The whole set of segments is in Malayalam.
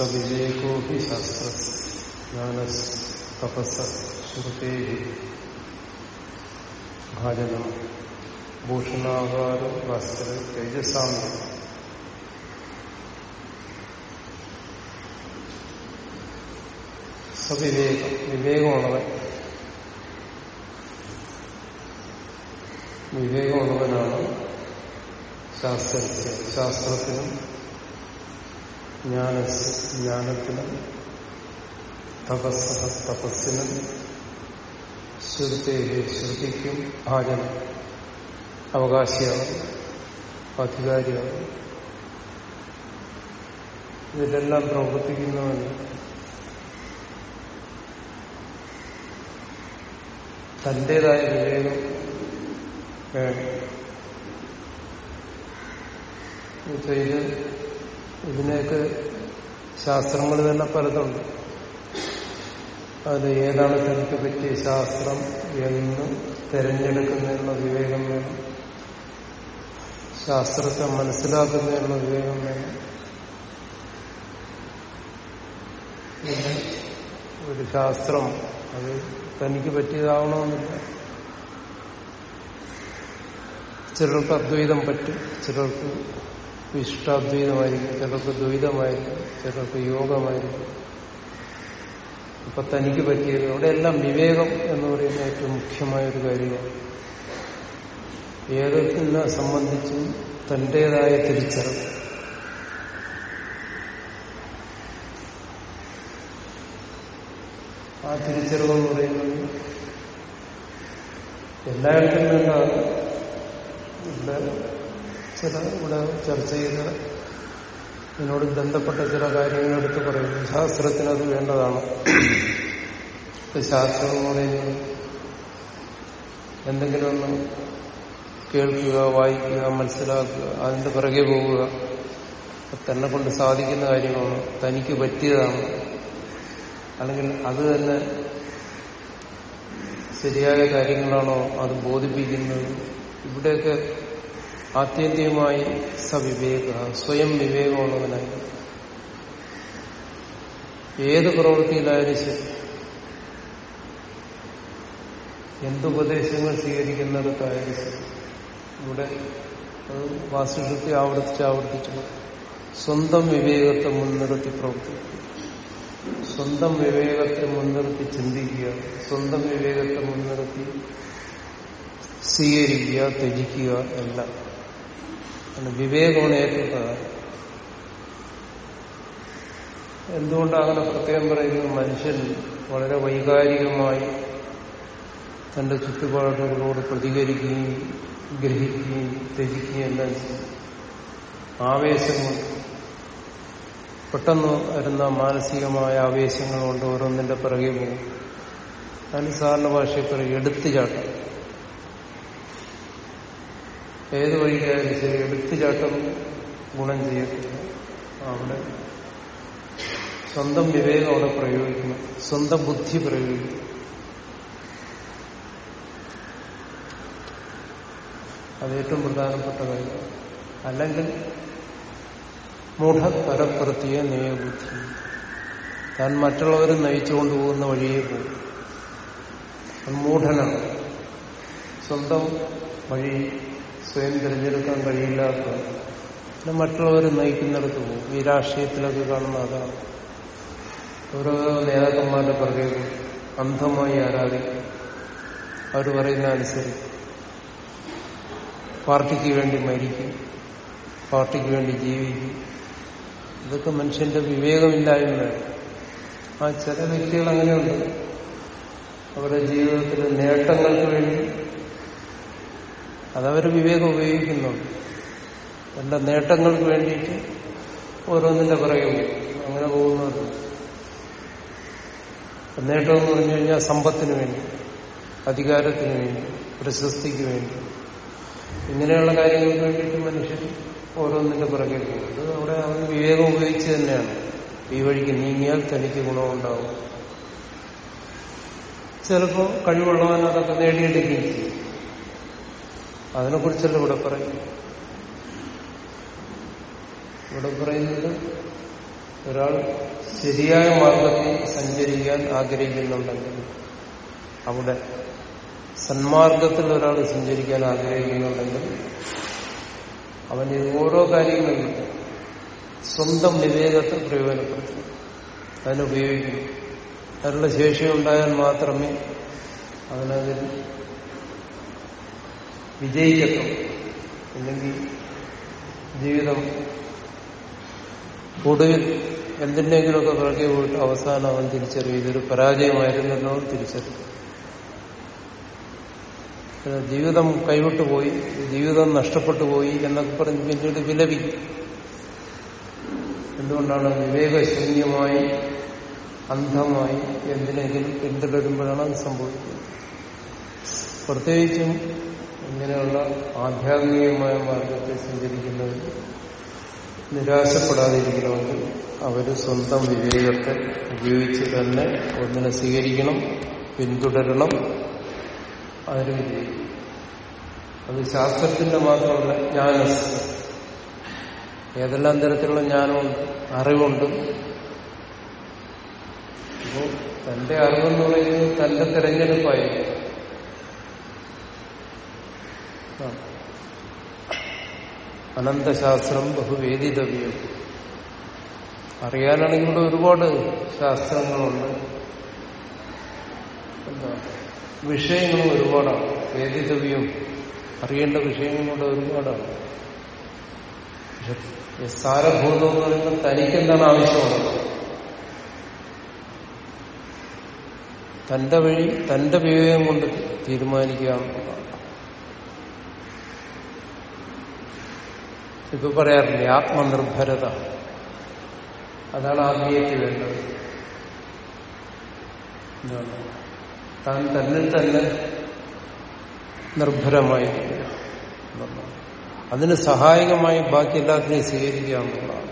സവിവേകോ ഹി ശാസ്ത്ര ജ്ഞാന തപസ് ശ്രുതേ ഭാജനം ഭൂഷണാകാരം വസ്ത്ര തേജസാമ്യം സവിവേകം വിവേകമുള്ളവൻ വിവേകമുള്ളവനാണ് ശാസ്ത്രത്തിൽ ശാസ്ത്രത്തിനും ജ്ഞാന ജ്ഞാനത്തിനും തപസ്സഹ തപസ്സിനും ശ്രുതി ശ്രുതിക്കും ഭാജനം അവകാശിയാവും അധികാരിയാവും. ഇതിലെല്ലാം പ്രവർത്തിക്കുന്നവന് തന്റേതായ വിവേകം വേണം. ഇത് ഇതിനെയൊക്കെ ശാസ്ത്രങ്ങൾ തന്നെ പലതുണ്ട്. അത് ഏതാണ് തനിക്ക് പറ്റിയ ശാസ്ത്രം എന്ന് തിരഞ്ഞെടുക്കുന്നതിനുള്ള വിവേകം വേണം. ശാസ്ത്രത്തെ മനസ്സിലാക്കുന്നതിനുള്ള വിവേകം വേണം. ഒരു ശാസ്ത്രം അത് തനിക്ക് പറ്റിയതാവണമെന്നില്ല. ചിലർക്ക് അദ്വൈതം പറ്റും ചിലർക്ക് ഇഷ്ടാദ്വൈതമായിരിക്കും ചിലർക്ക് ദ്വൈതമായിരിക്കും ചിലർക്ക് യോഗമായിരിക്കും. ഇപ്പൊ തനിക്ക് പറ്റിയത് അവിടെയെല്ലാം വിവേകം എന്ന് പറയുന്ന ഏറ്റവും മുഖ്യമായ ഒരു കാര്യമാണ്. ഏതൊക്കെ സംബന്ധിച്ചും തന്റേതായ തിരിച്ചറിവ്. ആ തിരിച്ചറിവ് എന്ന് പറയുന്നത് എല്ലായിടത്തും ഇവിടെ ചില ഇവിടെ ചർച്ച ചെയ്ത ഇതിനോട് ബന്ധപ്പെട്ട ചില കാര്യങ്ങൾ എടുത്ത് പറയുന്നു. ശാസ്ത്രത്തിന് അത് വേണ്ടതാണ്. ശാസ്ത്രം എന്ന് പറയുന്നത് എന്തെങ്കിലും ഒന്ന് കേൾക്കുക വായിക്കുക മനസ്സിലാക്കുക അതിന്റെ പിറകെ പോവുക. തന്നെ കൊണ്ട് സാധിക്കുന്ന കാര്യമാണ്. തനിക്ക് പറ്റിയതാണ്. അല്ലെങ്കിൽ അത് തന്നെ ശരിയായ കാര്യങ്ങളാണോ അത് ബോധിപ്പിക്കുന്നത്? ഇവിടെയൊക്കെ ആത്യന്തികമായി സവിവേക സ്വയം വിവേകമുള്ളവനായി. ഏത് പ്രവൃത്തിയിലായാലും ശരി. എന്തുപദേശങ്ങൾ സ്വീകരിക്കുന്നിടത്തായാലും ശരി. ഇവിടെ അത് വാസ്തുശക്തി ആവർത്തിച്ച് ആവർത്തിച്ചു സ്വന്തം വിവേകത്തെ മുൻനിർത്തി പ്രവർത്തിക്കുക. സ്വന്തം വിവേകത്തെ മുൻനിർത്തി ചിന്തിക്കുക. സ്വന്തം വിവേകത്തെ മുൻനിർത്തി സ്വീകരിക്കുക ത്യജിക്കുക എല്ലാം. വിവേകമാണ് ഏറ്റവും പ്രധാനം. എന്തുകൊണ്ടങ്ങനെ പ്രത്യേകം പറയുന്നത്? മനുഷ്യൻ വളരെ വൈകാരികമായി തന്റെ ചുറ്റുപാടുകളോട് പ്രതികരിക്കുകയും ഗ്രഹിക്കുകയും ത്യജിക്കുകയും എല്ലാം ചെയ്യും ആവേശങ്ങൾ പെട്ടെന്ന് വരുന്ന മാനസികമായ ആവേശങ്ങൾ കൊണ്ട് ഓരോന്നിന്റെ പിറകെ പോകും. അതിന് സാധാരണ ഭാഷയെ പിറകെ എടുത്തുചാട്ടം ഏത് വഴിക്കായാലും ശരി എടുത്തുചാട്ടം ഗുണം ചെയ്യത്തില്ല? അവിടെ സ്വന്തം വിവേകം അവിടെ പ്രയോഗിക്കണം. സ്വന്തം ബുദ്ധി പ്രയോഗിക്കണം. അത് ഏറ്റവും പ്രധാനപ്പെട്ട കാര്യം. അല്ലെങ്കിൽ മൂഢപരപ്രത്യ നയബുദ്ധി താൻ മറ്റുള്ളവരെ നയിച്ചുകൊണ്ട് പോകുന്ന വഴിയേ പോകും മൂഢനാണ്. സ്വന്തം വഴി സ്വയം തിരഞ്ഞെടുക്കാൻ കഴിയില്ലാത്ത പിന്നെ മറ്റുള്ളവർ നയിക്കുന്നിടത്ത് പോകും. ഈ രാഷ്ട്രീയത്തിലൊക്കെ കാണുന്ന അതാണ്. ഓരോ നേതാക്കന്മാരുടെ പുറകെ അന്ധമായി ആരാധിക്കും അവർ പറയുന്ന അനുസരിച്ച്. പാർട്ടിക്ക് വേണ്ടി മരിക്കും. പാർട്ടിക്ക് വേണ്ടി ജീവിക്കും. ഇതൊക്കെ മനുഷ്യന്റെ വിവേകമില്ലായ്മ. ആ ചില വ്യക്തികൾ അങ്ങനെയുണ്ട്. അവരുടെ ജീവിതത്തിലെ നേട്ടങ്ങൾക്ക് വേണ്ടി അതവർ വിവേകം ഉപയോഗിക്കുന്നുണ്ട് എന്റെ നേട്ടങ്ങൾക്ക് വേണ്ടിയിട്ട് ഓരോന്നിന്റെ പിറകെ അങ്ങനെ പോകുന്നത്. നേട്ടം എന്ന് പറഞ്ഞു കഴിഞ്ഞാൽ സമ്പത്തിന് വേണ്ടി അധികാരത്തിന് വേണ്ടി പ്രശസ്തിക്ക് വേണ്ടി. ഇങ്ങനെയുള്ള കാര്യങ്ങൾക്ക് വേണ്ടിയിട്ട് മനുഷ്യൻ ഓരോന്നിന്റെ പിറകെ പോകുന്നത് അവിടെ അവന് വിവേകം ഉപയോഗിച്ച് തന്നെയാണ്. ഈ വഴിക്ക് നീങ്ങിയാൽ തനിക്ക് ഗുണമുണ്ടാവും. ചിലപ്പോൾ കഴിവുള്ളവൻ അതൊക്കെ നേടിയെടുക്കുകയും ചെയ്യും. അതിനെക്കുറിച്ചല്ല ഇവിടെ പറയുന്നു ഇവിടെ പറയുന്നത് ഒരാൾ ശരിയായ മാർഗത്തിൽ സഞ്ചരിക്കാൻ ആഗ്രഹിക്കുന്നുണ്ടെങ്കിൽ അവിടെ സന്മാർഗത്തിൽ ഒരാൾ സഞ്ചരിക്കാൻ ആഗ്രഹിക്കുന്നുണ്ടെങ്കിൽ അവന് ഓരോ കാര്യങ്ങളും സ്വന്തം വിവേകത്തെ പ്രയോജനപ്പെടുത്തും. അതിനുപയോഗിക്കും. അതിനുള്ള ശേഷിയുണ്ടായാൽ മാത്രമേ അവനതിൽ വിജയിക്കത്തുള്ളൂ അല്ലെങ്കിൽ ജീവിതം ഒടുവിൽ എന്തിന്റെങ്കിലുമൊക്കെ പിറകെ പോയിട്ട് അവസാനം അവൻ തിരിച്ചറിയും. ഇതൊരു പരാജയമായിരുന്നല്ലോ തിരിച്ചറിയും. ജീവിതം കൈവിട്ടു പോയി ജീവിതം നഷ്ടപ്പെട്ടു പോയി എന്നൊക്കെ പറഞ്ഞ് പിന്നീട് വിലപിക്കും. എന്തുകൊണ്ടാണ് വിവേകശൂന്യമായി അന്ധമായി എന്തിനെങ്കിലും പിന്തുടരുമ്പോഴാണ് അത് സംഭവിക്കുന്നത്? പ്രത്യേകിച്ചും ഇങ്ങനെയുള്ള ആധ്യാത്മികമായ മാർഗത്തെ സഞ്ചരിക്കുന്നവർ നിരാശപ്പെടാതിരിക്കണമെങ്കിൽ അവർ സ്വന്തം വിവേകത്തെ ഉപയോഗിച്ച് തന്നെ ഒന്നിനെ സ്വീകരിക്കണം പിന്തുടരണം അതിന് വിജയിക്കും അത് ശാസ്ത്രത്തിന്റെ മാത്രമല്ല ജ്ഞാനസ് ഏതെല്ലാം തരത്തിലുള്ള ജ്ഞാനമുണ്ട് അറിവുണ്ട്. അപ്പോൾ തന്റെ അറിവെന്ന് പറയുന്നത് തന്റെ തെരഞ്ഞെടുപ്പായിരിക്കും. അനന്തശാസ്ത്രം ബഹുവേദിതവ്യം. അറിയാനാണെങ്കിൽ ഇവിടെ ഒരുപാട് ശാസ്ത്രങ്ങളുണ്ട്. എന്താ? വിഷയങ്ങളും ഒരുപാടാണ്. വേദിതവ്യം. അറിയേണ്ട വിഷയങ്ങളും കൂടെ ഒരുപാടാണ്. പക്ഷെ സാരഭൂതം എന്ന് പറയുമ്പോൾ തനിക്കെന്താണ് ആവശ്യമുള്ളത്? തന്റെ വഴി തന്റെ വിവേകം കൊണ്ട് തീരുമാനിക്കുക എന്നുള്ളതാണ്. ഇപ്പൊ പറയാറില്ലേ? ആത്മനിർഭരത. അതാണ് ആത്മീയത്തിൽ വേണ്ടത് താൻ തന്നെ തന്നെ നിർഭരമായിരിക്കുക. അതിന് സഹായകമായി ബാക്കി എല്ലാത്തിനെയും സ്വീകരിക്കുക എന്നുള്ളതാണ്.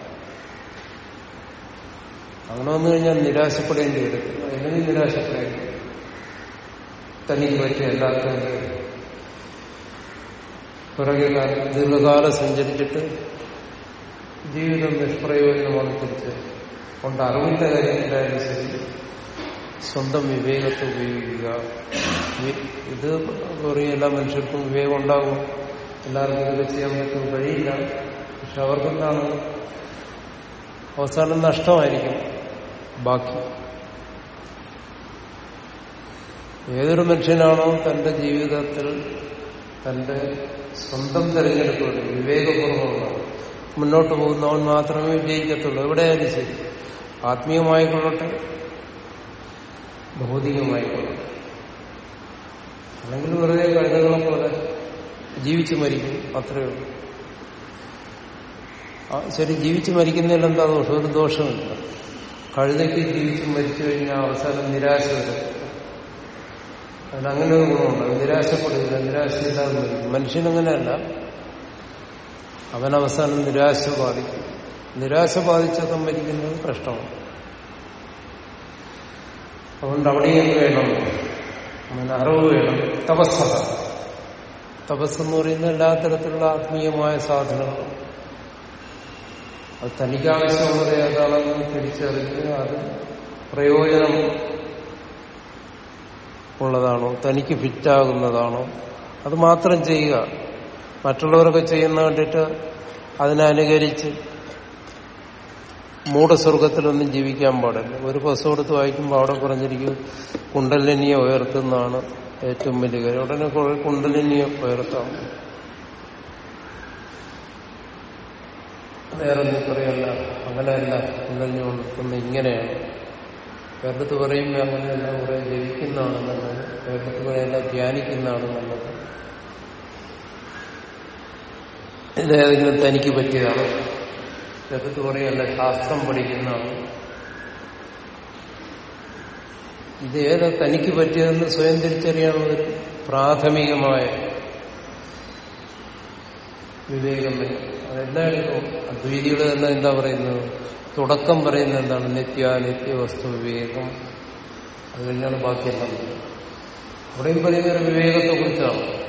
അങ്ങനെ വന്നു കഴിഞ്ഞാൽ നിരാശപ്പെടേണ്ടി വരും. എങ്ങനെ നിരാശപ്പെടേണ്ടി തനിക്ക് പറ്റിയ എല്ലാത്തിനും പിറകെ ദീർഘകാലം സഞ്ചരിച്ചിട്ട് ജീവിതം നിഷ്പ്രയോജനമാണ് തിരിച്ച് കൊണ്ട് അറിവിന്റെ കാര്യത്തിലായാലും ശരി സ്വന്തം വിവേകത്തെ ഉപയോഗിക്കുക. ഇത് പറയും എല്ലാ മനുഷ്യർക്കും വിവേകം ഉണ്ടാകും. എല്ലാവർക്കും ഇതൊക്കെ ചെയ്യാൻ പറ്റും കഴിയില്ല പക്ഷെ അവർക്കെന്താണ്? അവസാനം നഷ്ടമായിരിക്കും. ബാക്കി. ഏതൊരു മനുഷ്യനാണോ തന്റെ ജീവിതത്തിൽ തന്റെ സ്വന്തം തെരഞ്ഞെടുപ്പുകൾ വിവേകപൂർവമുള്ള മുന്നോട്ട് പോകുന്നവൻ മാത്രമേ വിജയിക്കത്തുള്ളൂ. എവിടെയായാലും ശരി. ആത്മീയമായിക്കൊള്ളട്ടെ. ഭൗതികമായിക്കൊള്ളട്ടെ. അല്ലെങ്കിൽ വെറുതെ കഴുതകളെ പോലെ ജീവിച്ചു മരിക്കും. അത്രയേ ഉള്ളൂ. ശരി ജീവിച്ചു മരിക്കുന്നതിൽ എന്താ ദോഷം? ഒരു ദോഷമില്ല. കഴുതയ്ക്ക് ജീവിച്ച് മരിച്ചു കഴിഞ്ഞാൽ അവസാനം നിരാശ വരും. അതിനങ്ങനെ ഒരു ഗുണമുണ്ട്. നിരാശപ്പെടുന്നില്ല നിരാശയില്ലാതെ വരും മനുഷ്യനങ്ങനെയല്ല. അവൻ അവസാനം നിരാശ ബാധിക്കും. നിരാശ ബാധിച്ചൊക്കെ മരിക്കുന്നത് കഷ്ടമാണ് അതുകൊണ്ട് അവിടെയും വേണം. അവന് അറിവ് വേണം. തപസ്സത. തപസ്സെന്ന് പറയുന്ന എല്ലാ തരത്തിലുള്ള ആത്മീയമായ സാധനങ്ങളും അത് തനിക്കാവശ്യമുള്ളത് ഏതാണെന്ന് തിരിച്ചറിഞ്ഞ് അത് പ്രയോജനം ഉള്ളതാണോ? തനിക്ക് ഫിറ്റാകുന്നതാണോ? അത് മാത്രം ചെയ്യുക. മറ്റുള്ളവരൊക്കെ ചെയ്യുന്ന കണ്ടിട്ട് അതിനനുകരിച്ച് മൂഢസ്വർഗത്തിലൊന്നും ജീവിക്കാൻ പാടില്ല. ഒരു പുസ്തകം വായിക്കുമ്പോൾ അവിടെ പറഞ്ഞിരിക്കും കുണ്ടലിനിയെ ഉയർത്തുന്നതാണ് ഏറ്റവും വലിയ കാര്യം. ഉടനെ കുണ്ടലിനിയെ ഉയർത്താം. വേറെ പറയല്ല അങ്ങനെയല്ല കുണ്ടലിനി ഉണർത്തുന്ന ഇങ്ങനെയാണ്. വേറെടുത്ത് പറയുമ്പോൾ അങ്ങനെയല്ല കുറെ ജപിക്കുന്നതാണ് നല്ലത് വേറെടുത്ത് പറയല്ല ധ്യാനിക്കുന്നതാണ് നല്ലത് ഇതേതെങ്കിലും തനിക്ക് പറ്റിയതാണ്. വേറെടുത്ത് പറയല്ല ശാസ്ത്രം പഠിക്കുന്നതാണ്. ഇത് ഏതാ തനിക്ക് പറ്റിയതെന്ന് സ്വയം തിരിച്ചറിയാനുള്ള ഒരു പ്രാഥമികമായ വിവേകം അതെല്ലാം അദ്വൈതിയുടെ തന്നെ എന്താ പറയുന്നത്? തുടക്കം പറയുന്നത് എന്താണ്? നിത്യാനിത്യ വസ്തു വിവേകം. അത് കഴിഞ്ഞാണ് ബാക്കിയെല്ലാം അവിടെയും പറയുന്ന വിവേകത്തെ കുറിച്ചാണ്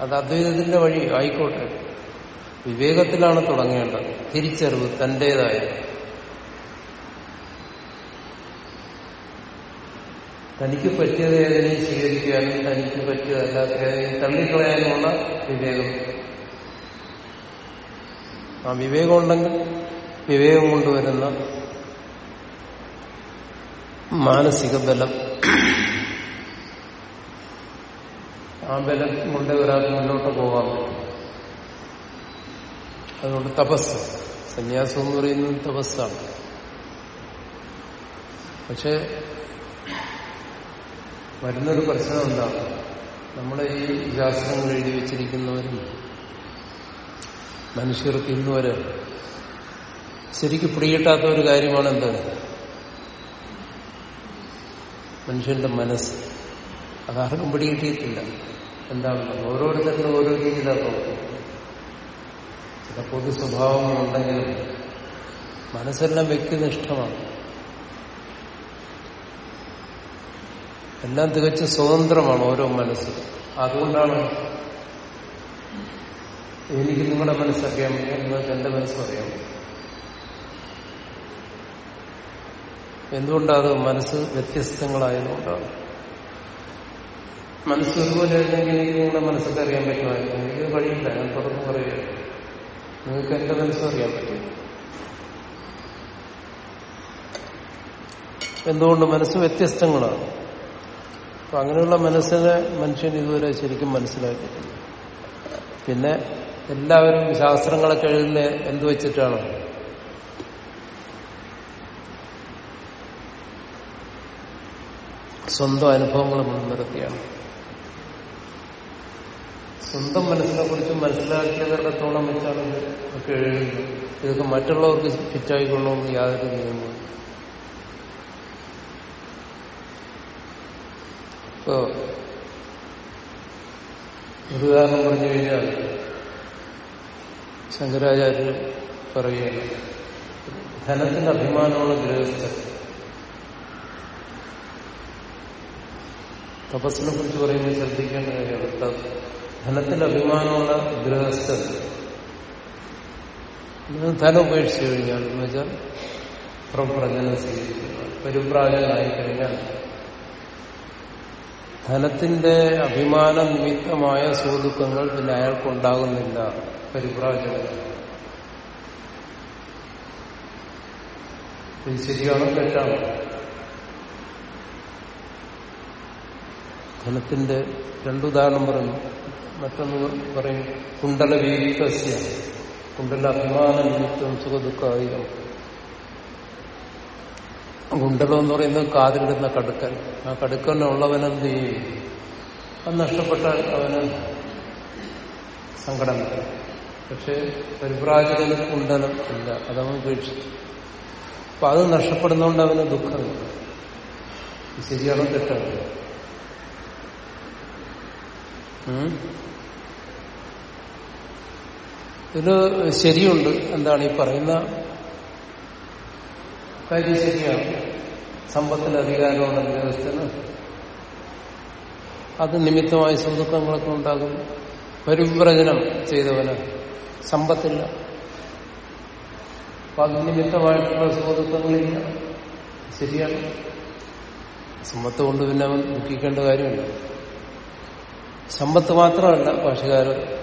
അത് അദ്വൈതത്തിന്റെ വഴി ആയിക്കോട്ടെ. വിവേകത്തിലാണ് തുടങ്ങേണ്ടത്. തിരിച്ചറിവ് തന്റേതായ. തനിക്ക് പറ്റിയത് ഏതിനെയും സ്വീകരിക്കാനും തനിക്ക് പറ്റിയതല്ലാത്ത ഏതിനെയും തള്ളിക്കളയാനുമുള്ള വിവേകം. ആ വിവേകം ഉണ്ടെങ്കിൽ വിവേകം കൊണ്ടുവരുന്ന മാനസിക ബലം. ആ ബലം കൊണ്ട് ഒരാൾക്ക് മുന്നോട്ട് പോകാൻ അതുകൊണ്ട് തപസ്. സന്യാസം എന്ന് പറയുന്നത് തപസ്സാണ്. പക്ഷെ വരുന്നൊരു പ്രശ്നം എന്താണ് നമ്മുടെ ഈ ശാസ്ത്രങ്ങൾ എഴുതി വെച്ചിരിക്കുന്നവരും മനുഷ്യർക്ക് ഇന്നുവരെ ശരിക്കും പിടികിട്ടാത്ത ഒരു കാര്യമാണ് എന്ത് മനുഷ്യന്റെ മനസ്സ്. അതാർക്കും പിടികിട്ടിയിട്ടില്ല. എന്താണ്? ഓരോരുത്തരും ഓരോ രീതിയിലാണ് ചില പൊതു സ്വഭാവങ്ങളുണ്ടെങ്കിലും മനസ്സെല്ലാം വ്യക്തിനിഷ്ഠമാണ് എല്ലാം തികച്ചും സ്വതന്ത്രമാണ് ഓരോ മനസ്സ്. അതുകൊണ്ടാണ് എനിക്ക് നിങ്ങളുടെ മനസ്സറിയാൻ എന്ന് എന്റെ മനസ്സറിയാം എന്തുകൊണ്ടത് മനസ്സ് വ്യത്യസ്തങ്ങളായതുകൊണ്ടാണ് മനസ്സ് ഒരുപോലെ അല്ലെങ്കിൽ എനിക്ക് നിങ്ങളുടെ മനസ്സൊക്കെ അറിയാൻ പറ്റുമായിരുന്നു. എനിക്ക് കഴിയില്ല ഞാൻ തുറന്നു പറയുക നിങ്ങൾക്ക് എന്റെ മനസ്സും അറിയാൻ പറ്റും. എന്തുകൊണ്ട് മനസ്സ് വ്യത്യസ്തങ്ങളാണ്? അപ്പൊ അങ്ങനെയുള്ള മനസ്സിനെ മനുഷ്യൻ ഇതുവരെ ശരിക്കും മനസ്സിലാക്കിയിട്ടില്ല. പിന്നെ എല്ലാവരും ശാസ്ത്രങ്ങളൊക്കെ എഴുതുന്ന എന്തു വെച്ചിട്ടാണ്? സ്വന്തം അനുഭവങ്ങൾ മുൻനിർത്തിയാണ് സ്വന്തം മനസ്സിനെ കുറിച്ച് മനസ്സിലാക്കിയതിടത്തോളം വെച്ചാണ് ഒക്കെ എഴുതുന്നത്. ഇതൊക്കെ മറ്റുള്ളവർക്ക് ഫിറ്റായിക്കൊള്ളണമെന്ന് യാതൊരു നിയമവും ഇപ്പോ ഒരു ഉദാഹരണം പറഞ്ഞു കഴിഞ്ഞാൽ ശങ്കരാചാര്യർ പറയുകയാണ് ധനത്തിന്റെ അഭിമാനമുള്ള ഗൃഹസ്ഥർ തപസ്സിനെ കുറിച്ച് പറയുമ്പോൾ ശ്രദ്ധിക്കേണ്ട കാര്യമാണ് ധനത്തിന്റെ അഭിമാനമുള്ള ഗൃഹസ്ഥൻ. ധനം ഉപേക്ഷിച്ചു കഴിഞ്ഞാൽ എന്ന് വെച്ചാൽ പ്രപ്രജനം സ്വീകരിക്കുക പരിപ്രാജനായി കഴിഞ്ഞാൽ ധനത്തിന്റെ അഭിമാന നിമിത്തമായ സുഹൃത്തുക്കങ്ങൾ പിന്നെ അയാൾക്കുണ്ടാകുന്നില്ല പരിപ്രാജനം ശരിയാണോ തെറ്റാണോ? ധനത്തിന്റെ രണ്ടുദാഹരണം പറഞ്ഞു മറ്റൊന്ന് പറയും കുണ്ടല വീതികസ്യ കുണ്ടല അഭിമാന നിമിത്തം സുഖദുഃഖാധികം കുണ്ടലം എന്ന് പറയുന്നത് കാതിലിടുന്ന കടുക്കൻ. ആ കടുക്കനുള്ളവനെന്ത് ചെയ്യും? അത് നഷ്ടപ്പെട്ടാൽ അവന് സങ്കടം പക്ഷെ പരിപ്രാജകന് കുണ്ടലം ഇല്ല. അതവൻ ഉപേക്ഷിച്ചു. അപ്പൊ അത് നഷ്ടപ്പെടുന്നതുകൊണ്ട് അവന് ദുഃഖമില്ല ശരിയാണോ തെറ്റാണ്? ഇതിൽ ശരിയുണ്ട് എന്താണ് ഈ പറയുന്ന കാര്യം ശരിയാണ്. സമ്പത്തിന് അധികാരമുള്ള ഉദ്യോഗസ്ഥന് അത് നിമിത്തമായ സുഖദുഃഖങ്ങളൊക്കെ ഉണ്ടാകും. പരിവ്രജനം ചെയ്തവന് സമ്പത്തില്ല. അപ്പൊ അത് നിമിത്തമായിട്ടുള്ള സുഖദുഃഖങ്ങളില്ല ശരിയാണ്. സമ്പത്ത് കൊണ്ട് പിന്നെ അവൻ ദുഃഖിക്കേണ്ട കാര്യമില്ല. സമ്പത്ത് മാത്രമല്ല ഭാഷകാരൻ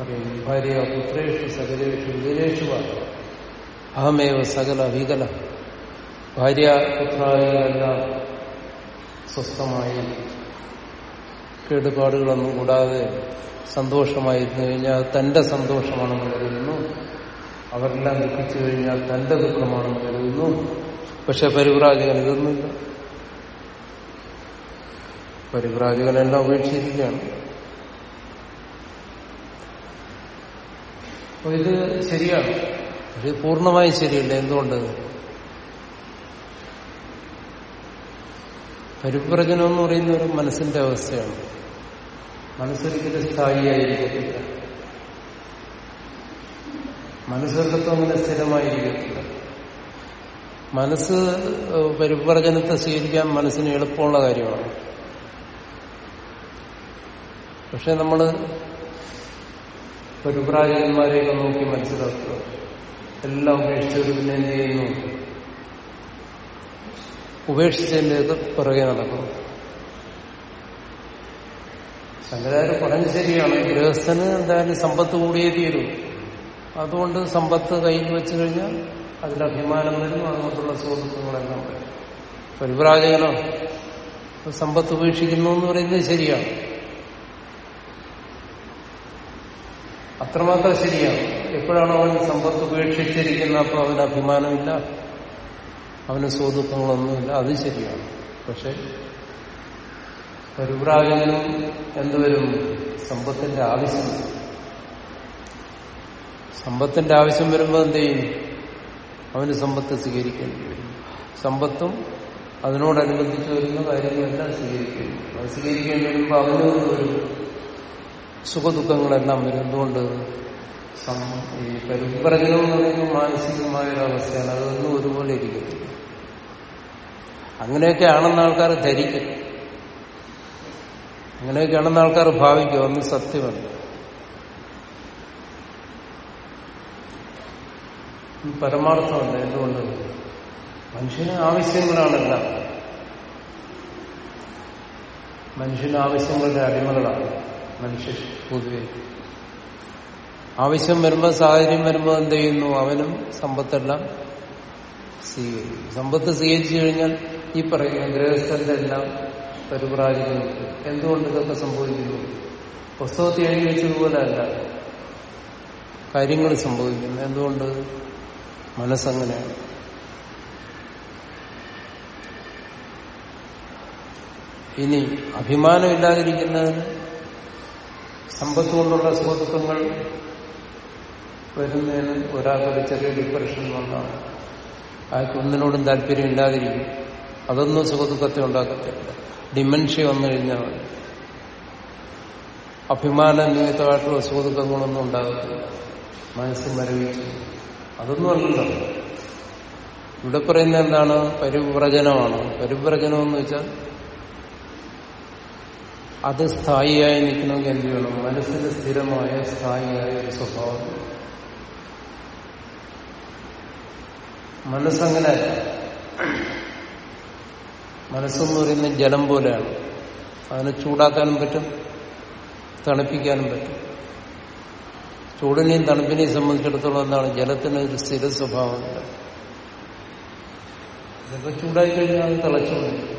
പറയുന്നു ഭാര്യ പുത്രേഷു സകലേഷു വികലേഷു അഹമേവ സകല വികല. ഭാര്യ പുത്രാദികളെല്ലാം സ്വസ്ഥമായി കേടുപാടുകളൊന്നും കൂടാതെ സന്തോഷമായിരുന്നു. കഴിഞ്ഞാൽ തന്റെ സന്തോഷമാണെന്ന് കരുതുന്നു. അവരെല്ലാം ദുഃഖിച്ചു കഴിഞ്ഞാൽ തന്റെ ദുഃഖമാണെന്ന് കരുതുന്നു. പക്ഷെ പരിവ്രാജകൻ ഇതൊന്നുമില്ല. പരിവ്രാജകനെല്ലാം ഉപേക്ഷിച്ചിരിക്കുകയാണ്. അപ്പൊ ഇത് ശരിയാണ്. ഇത് പൂർണമായും ശരിയല്ല. എന്തുകൊണ്ട്? പരിപ്രജനം എന്ന് പറയുന്ന ഒരു മനസ്സിന്റെ അവസ്ഥയാണ്. മനസ്സൊരിക്കലും സ്ഥായിയായിരിക്കത്തില്ല. മനസ്സൊരിടത്തും അങ്ങനെ സ്ഥിരമായിരിക്കത്തില്ല. മനസ്സ് പരിപ്രജനത്തെ സ്വീകരിക്കാൻ മനസ്സിന് എളുപ്പമുള്ള കാര്യമാണ്. പക്ഷെ നമ്മൾ പരിപ്രാജകന്മാരെയൊക്കെ നോക്കി മനസ്സിലാക്കുക. എല്ലാം ഉപേക്ഷിച്ചവർ പിന്നെ എന്ത് ചെയ്യുന്നു? ഉപേക്ഷിച്ചതിന്റെ പുറകെ നടക്കുന്നു. ശങ്കരാചാര്യ പറഞ്ഞു ശരിയാണ്. ഗൃഹസ്ഥന് എന്തായാലും സമ്പത്ത് കൂടിയേ തീരും. അതുകൊണ്ട് സമ്പത്ത് കയ്യിൽ വെച്ചു കഴിഞ്ഞാൽ അതിൽ അഭിമാനം വരും അതുകൊണ്ടുള്ള സുഹൃത്തുക്കളെല്ലാം പരിപ്രാജകനോ സമ്പത്ത് ഉപേക്ഷിക്കുന്നു എന്ന് പറയുന്നത് ശരിയാണ്. അത്രമാത്രം ശരിയാണ് എപ്പോഴാണ് അവൻ സമ്പത്ത് ഉപേക്ഷിച്ചിരിക്കുന്നത് അപ്പോൾ അവന് അഭിമാനമില്ല. അവന് സ്വതുക്കങ്ങളൊന്നുമില്ല അത് ശരിയാണ്. പക്ഷെ പരിപ്രാജനും എന്തുവരും സമ്പത്തിന്റെ ആവശ്യം. സമ്പത്തിന്റെ ആവശ്യം വരുമ്പോൾ എന്ത് ചെയ്യും? അവന് സമ്പത്ത് സ്വീകരിക്കേണ്ടി വരും. സമ്പത്തും അതിനോടനുബന്ധിച്ച് വരുന്ന കാര്യങ്ങളെല്ലാം സ്വീകരിക്കുന്നു അത് സ്വീകരിക്കേണ്ടി വരുമ്പോൾ അവന് ഒരു സുഖദുഃഖങ്ങളെല്ലാം വരും എന്തുകൊണ്ട് ഈ പരിപ്രജനം എന്ന് പറയുമ്പോൾ മാനസികമായ ഒരു അവസ്ഥയാണ് അതൊന്നും ഒരുപോലെ ഇരിക്കത്തില്ല. അങ്ങനെയൊക്കെ ആണെന്ന് ആൾക്കാർ ധരിക്കും. അങ്ങനെയൊക്കെയാണെന്ന് ആൾക്കാർ ഭാവിക്കും. അതൊന്നും സത്യമല്ല. പരമാർത്ഥമല്ല. എന്തുകൊണ്ട്? മനുഷ്യന് ആവശ്യങ്ങളാണല്ല. മനുഷ്യന് ആവശ്യങ്ങളുടെ അടിമകളാണ്. മനുഷ്യർ പൊതുവെ. ആവശ്യം വരുമ്പോൾ സാഹചര്യം വരുമ്പോൾ എന്ത് ചെയ്യുന്നു? അവനും സമ്പത്തെല്ലാം സ്വീകരിക്കും. സമ്പത്ത് സ്വീകരിച്ചു കഴിഞ്ഞാൽ ഈ പറയുന്ന ഗൃഹസ്ഥന്റെ എല്ലാം പരിപ്രാജിക്കുന്നു എന്തുകൊണ്ട് ഇതൊക്കെ സംഭവിക്കുന്നു? പുസ്തകത്തിൽ എഴുതി വെച്ചതുപോലെ അല്ല. കാര്യങ്ങൾ സംഭവിക്കുന്നു. എന്തുകൊണ്ട്? മനസ്സങ്ങനെയാണ്. ഇനി അഭിമാനമില്ലാതിരിക്കുന്നതിന് സമ്പത്ത് കൊണ്ടുള്ള സുഹൃത്തുക്കൾ വരുന്നതിന് ഒരാൾക്കൊരു ചെറിയ ഡിപ്രഷൻ വന്നാണ് അയാൾക്ക് ഒന്നിനോടും താല്പര്യം ഇല്ലാതിരിക്കും അതൊന്നും സുഖദുഃഖത്തെ ഉണ്ടാക്കത്തില്ല. ഡിമെൻഷ്യ വന്നു കഴിഞ്ഞാൽ അഭിമാന നിമിത്തമായിട്ടുള്ള സുഖദുഃഖങ്ങളൊന്നും ഉണ്ടാകത്തില്ല. മനസ്സ് മരവിച്ചു അതൊന്നും അല്ലല്ലോ. ഇവിടെ പറയുന്ന എന്താണ്? പരിവ്രജനമാണ്. പരിവ്രജനം എന്ന് വെച്ചാൽ അത് സ്ഥായിയായി നിൽക്കണമെങ്കിൽ എന്ത് വേണം മനസ്സിന് സ്ഥിരമായ സ്ഥായിയായ ഒരു സ്വഭാവം. മനസ്സങ്ങനെ മനസ്സെന്ന് പറയുന്ന ജലം പോലെയാണ്. അതിനെ ചൂടാക്കാനും പറ്റും തണുപ്പിക്കാനും പറ്റും. ചൂടിനെയും തണുപ്പിനെയും സംബന്ധിച്ചിടത്തോളം എന്താണ്? ജലത്തിന് ഒരു സ്ഥിര സ്വഭാവമില്ല ചൂടായി കഴിഞ്ഞാൽ തിളച്ചുകൊണ്ടിരിക്കും തിളച്ചു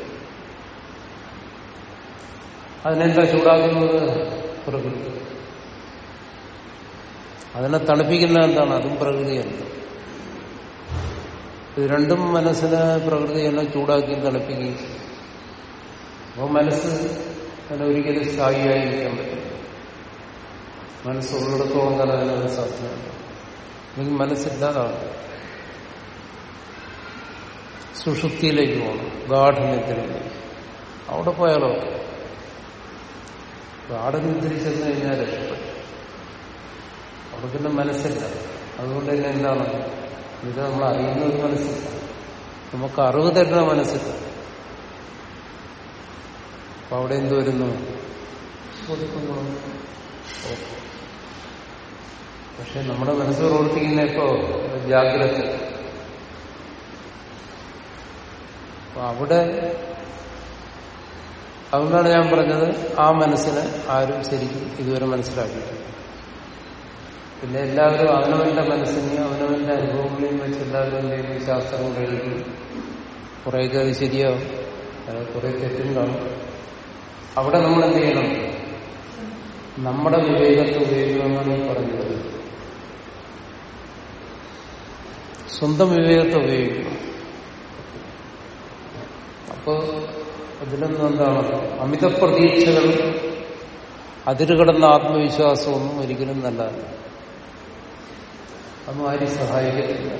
അതിനെന്താ ചൂടാക്കുന്നത്? പ്രകൃതി. അതിനെ തണുപ്പിക്കുന്ന എന്താണ്? അതും പ്രകൃതിയല്ല. ഇത് രണ്ടും മനസ്സിനെ പ്രകൃതിയെല്ലാം ചൂടാക്കി തണുപ്പിക്കുകയും അപ്പോൾ മനസ്സ് അതിനെ ഒരിക്കലും സ്ഥായിയായി പറ്റില്ല. പറ്റും മനസ്സുള്ളിടത്തോളം കാലം അതിനത് സാധ്യമല്ല അല്ലെങ്കിൽ മനസ്സില്ലാതാണ്. സുഷുപ്തിയിലേക്ക് പോകണം. ഗാഠനിദ്രയിലേക്ക് അവിടെ പോയാലോ? ഗാഠനിദ്ര ചെന്ന് കഴിഞ്ഞാൽ രക്ഷപ്പെട്ടു അവിടെ പിന്നെ മനസ്സില്ല. അതുകൊണ്ട് തന്നെ എന്താണ്? ഇത് നമ്മൾ അറിയുന്ന ഒരു മനസ്സില്ല. നമുക്ക് അറിവ് തരുന്ന മനസ്സില്ല. അപ്പൊ അവിടെ എന്ത് വരുന്നു? പക്ഷെ നമ്മുടെ മനസ്സ് പ്രവർത്തിക്കുന്ന ഇപ്പോ ജാഗ്രത. അപ്പൊ അവിടെ അതുകൊണ്ടാണ് ഞാൻ പറഞ്ഞത് ആ മനസ്സിനെ ആരും ശരിക്കും ഇതുവരെ മനസ്സിലാക്കിയിട്ടില്ല. പിന്നെ എല്ലാവരും അവനവന്റെ മനസ്സിനെയും അവനവന്റെ അനുഭവങ്ങളെയും വെച്ച് എല്ലാവരും എന്തെങ്കിലും ശാസ്ത്രങ്ങൾ എഴുതി കുറേയൊക്കെ അത് ശരിയാവും. കുറെ തെറ്റും കാണും. അവിടെ നമ്മൾ എന്ത് ചെയ്യണം? നമ്മുടെ വിവേകത്തെ ഉപയോഗിക്കണമെന്നാണ് ഈ പറഞ്ഞത്. സ്വന്തം വിവേകത്തെ ഉപയോഗിക്കണം. അപ്പോ അതിലൊന്നും എന്താണ് അമിത പ്രതീക്ഷകൾ അതിരുകടന്ന ആത്മവിശ്വാസമൊന്നും ഒരിക്കലും നല്ലതല്ല. അതൊന്നും ആരും സഹായിക്കത്തില്ല.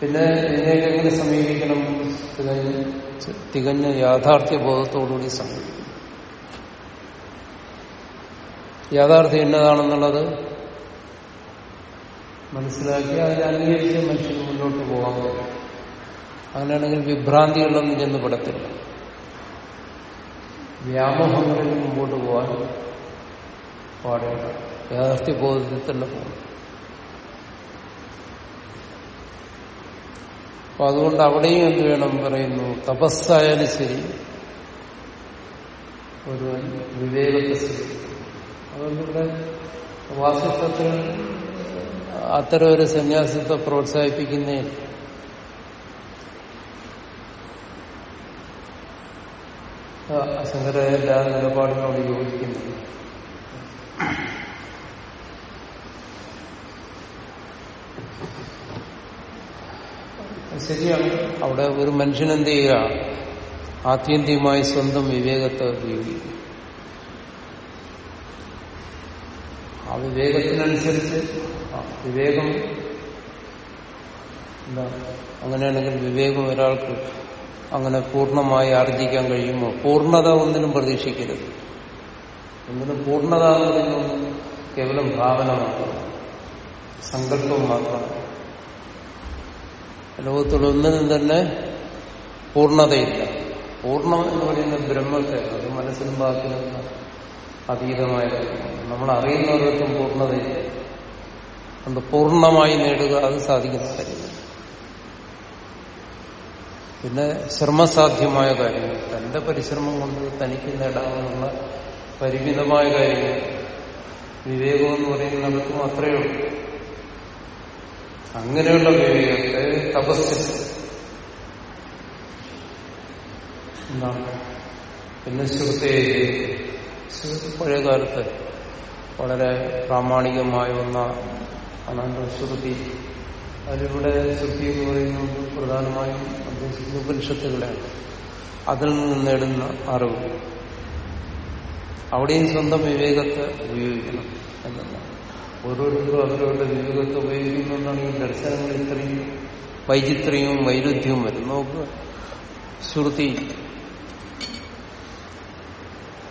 പിന്നെ ഇതിനെയൊക്കെ എങ്ങനെ സമീപിക്കണം? തികഞ്ഞ തികഞ്ഞ യാഥാർത്ഥ്യ ബോധത്തോടുകൂടി സമീപിക്കണം. യാഥാർത്ഥ്യം എന്നതാണെന്നുള്ളത് മനസ്സിലാക്കി അതിനെ അംഗീകരിച്ച് മനുഷ്യന് മുന്നോട്ട് പോകാൻ കഴിയും അങ്ങനെയാണെങ്കിൽ വിഭ്രാന്തികളൊന്നും ചെന്ന് പെടത്തില്ല. വ്യാമോഹങ്ങളിൽ മുമ്പോട്ട് പോകാൻ പാടില്ല. യാഥാർത്ഥ്യബോധത്തിൽ തന്നെ പോകും അപ്പൊ അതുകൊണ്ട് അവിടെയും എന്ത് വേണം പറയുന്നു? തപസ്സായാലും ശരി. ഒരു വിവേകത്തെ സ്വീകരിക്കും അതുകൊണ്ട് അത്തരം ഒരു സന്യാസത്തെ പ്രോത്സാഹിപ്പിക്കുന്നേ ശങ്കരായ എല്ലാ നിലപാടിനോട് യോജിക്കുന്നു ശരിയാണ്. അവിടെ ഒരു മനുഷ്യൻ എന്ത് ചെയ്യുക? ആത്യന്തികമായി സ്വന്തം വിവേകത്തെ ഉപയോഗിക്കും ആ വിവേകത്തിനനുസരിച്ച് വിവേകം എന്താ? അങ്ങനെയാണെങ്കിൽ വിവേകം ഒരാൾക്ക് അങ്ങനെ പൂർണമായി ആർജിക്കാൻ കഴിയുമോ? പൂർണത ഒന്നിനും പ്രതീക്ഷിക്കരുത്. ഒന്നിനും പൂർണത എന്ന് പറയുന്നത് കേവലം ഭാവന മാത്രമാണ് സങ്കല്പം മാത്രമാണ് ലോകത്തുള്ള ഒന്നിനും തന്നെ പൂർണതയില്ല. പൂർണം എന്ന് പറയുന്ന ബ്രഹ്മത്തെ അത് മനസ്സിനും വാക്കിനും അതീതമായ നമ്മൾ അറിയുന്നവർക്കും പൂർണതയില്ല. അത് പൂർണമായി നേടുക അത് സാധിക്കുന്ന കാര്യമില്ല. പിന്നെ ശ്രമസാധ്യമായ കാര്യങ്ങൾ. തന്റെ പരിശ്രമം കൊണ്ട് തനിക്ക് നേടാവുന്ന പരിമിതമായ കാര്യങ്ങൾ. വിവേകം എന്ന് പറയുന്നത് മാത്രമേ ഉള്ളൂ. അങ്ങനെയുള്ള വിവേകത്തെ തപസ്സിൽ എന്താണ്? പിന്നെ ശ്രുതേ പഴയ കാലത്ത് വളരെ പ്രാമാണികമായ അനന്ത ശ്രുതി അതിലൂടെ ശ്രുതി എന്ന് പറയുന്നത് പ്രധാനമായും ഉദ്ദേശിക്കുന്ന ഉപനിഷത്തുകളെയാണ് അതിൽ നിന്ന് നേടുന്ന അറിവ്. അവിടെയും സ്വന്തം വിവേകത്തെ ഉപയോഗിക്കണം എന്നതാണ്. ഓരോരുത്തരും അവരവരുടെ വിവേകത്തെ ഉപയോഗിക്കുന്നുണ്ടാണ് ഈ ദർശനങ്ങൾ ഇത്രയും വൈചിത്രയും വൈരുദ്ധ്യവും വരും നോക്കുക ശ്രുതി.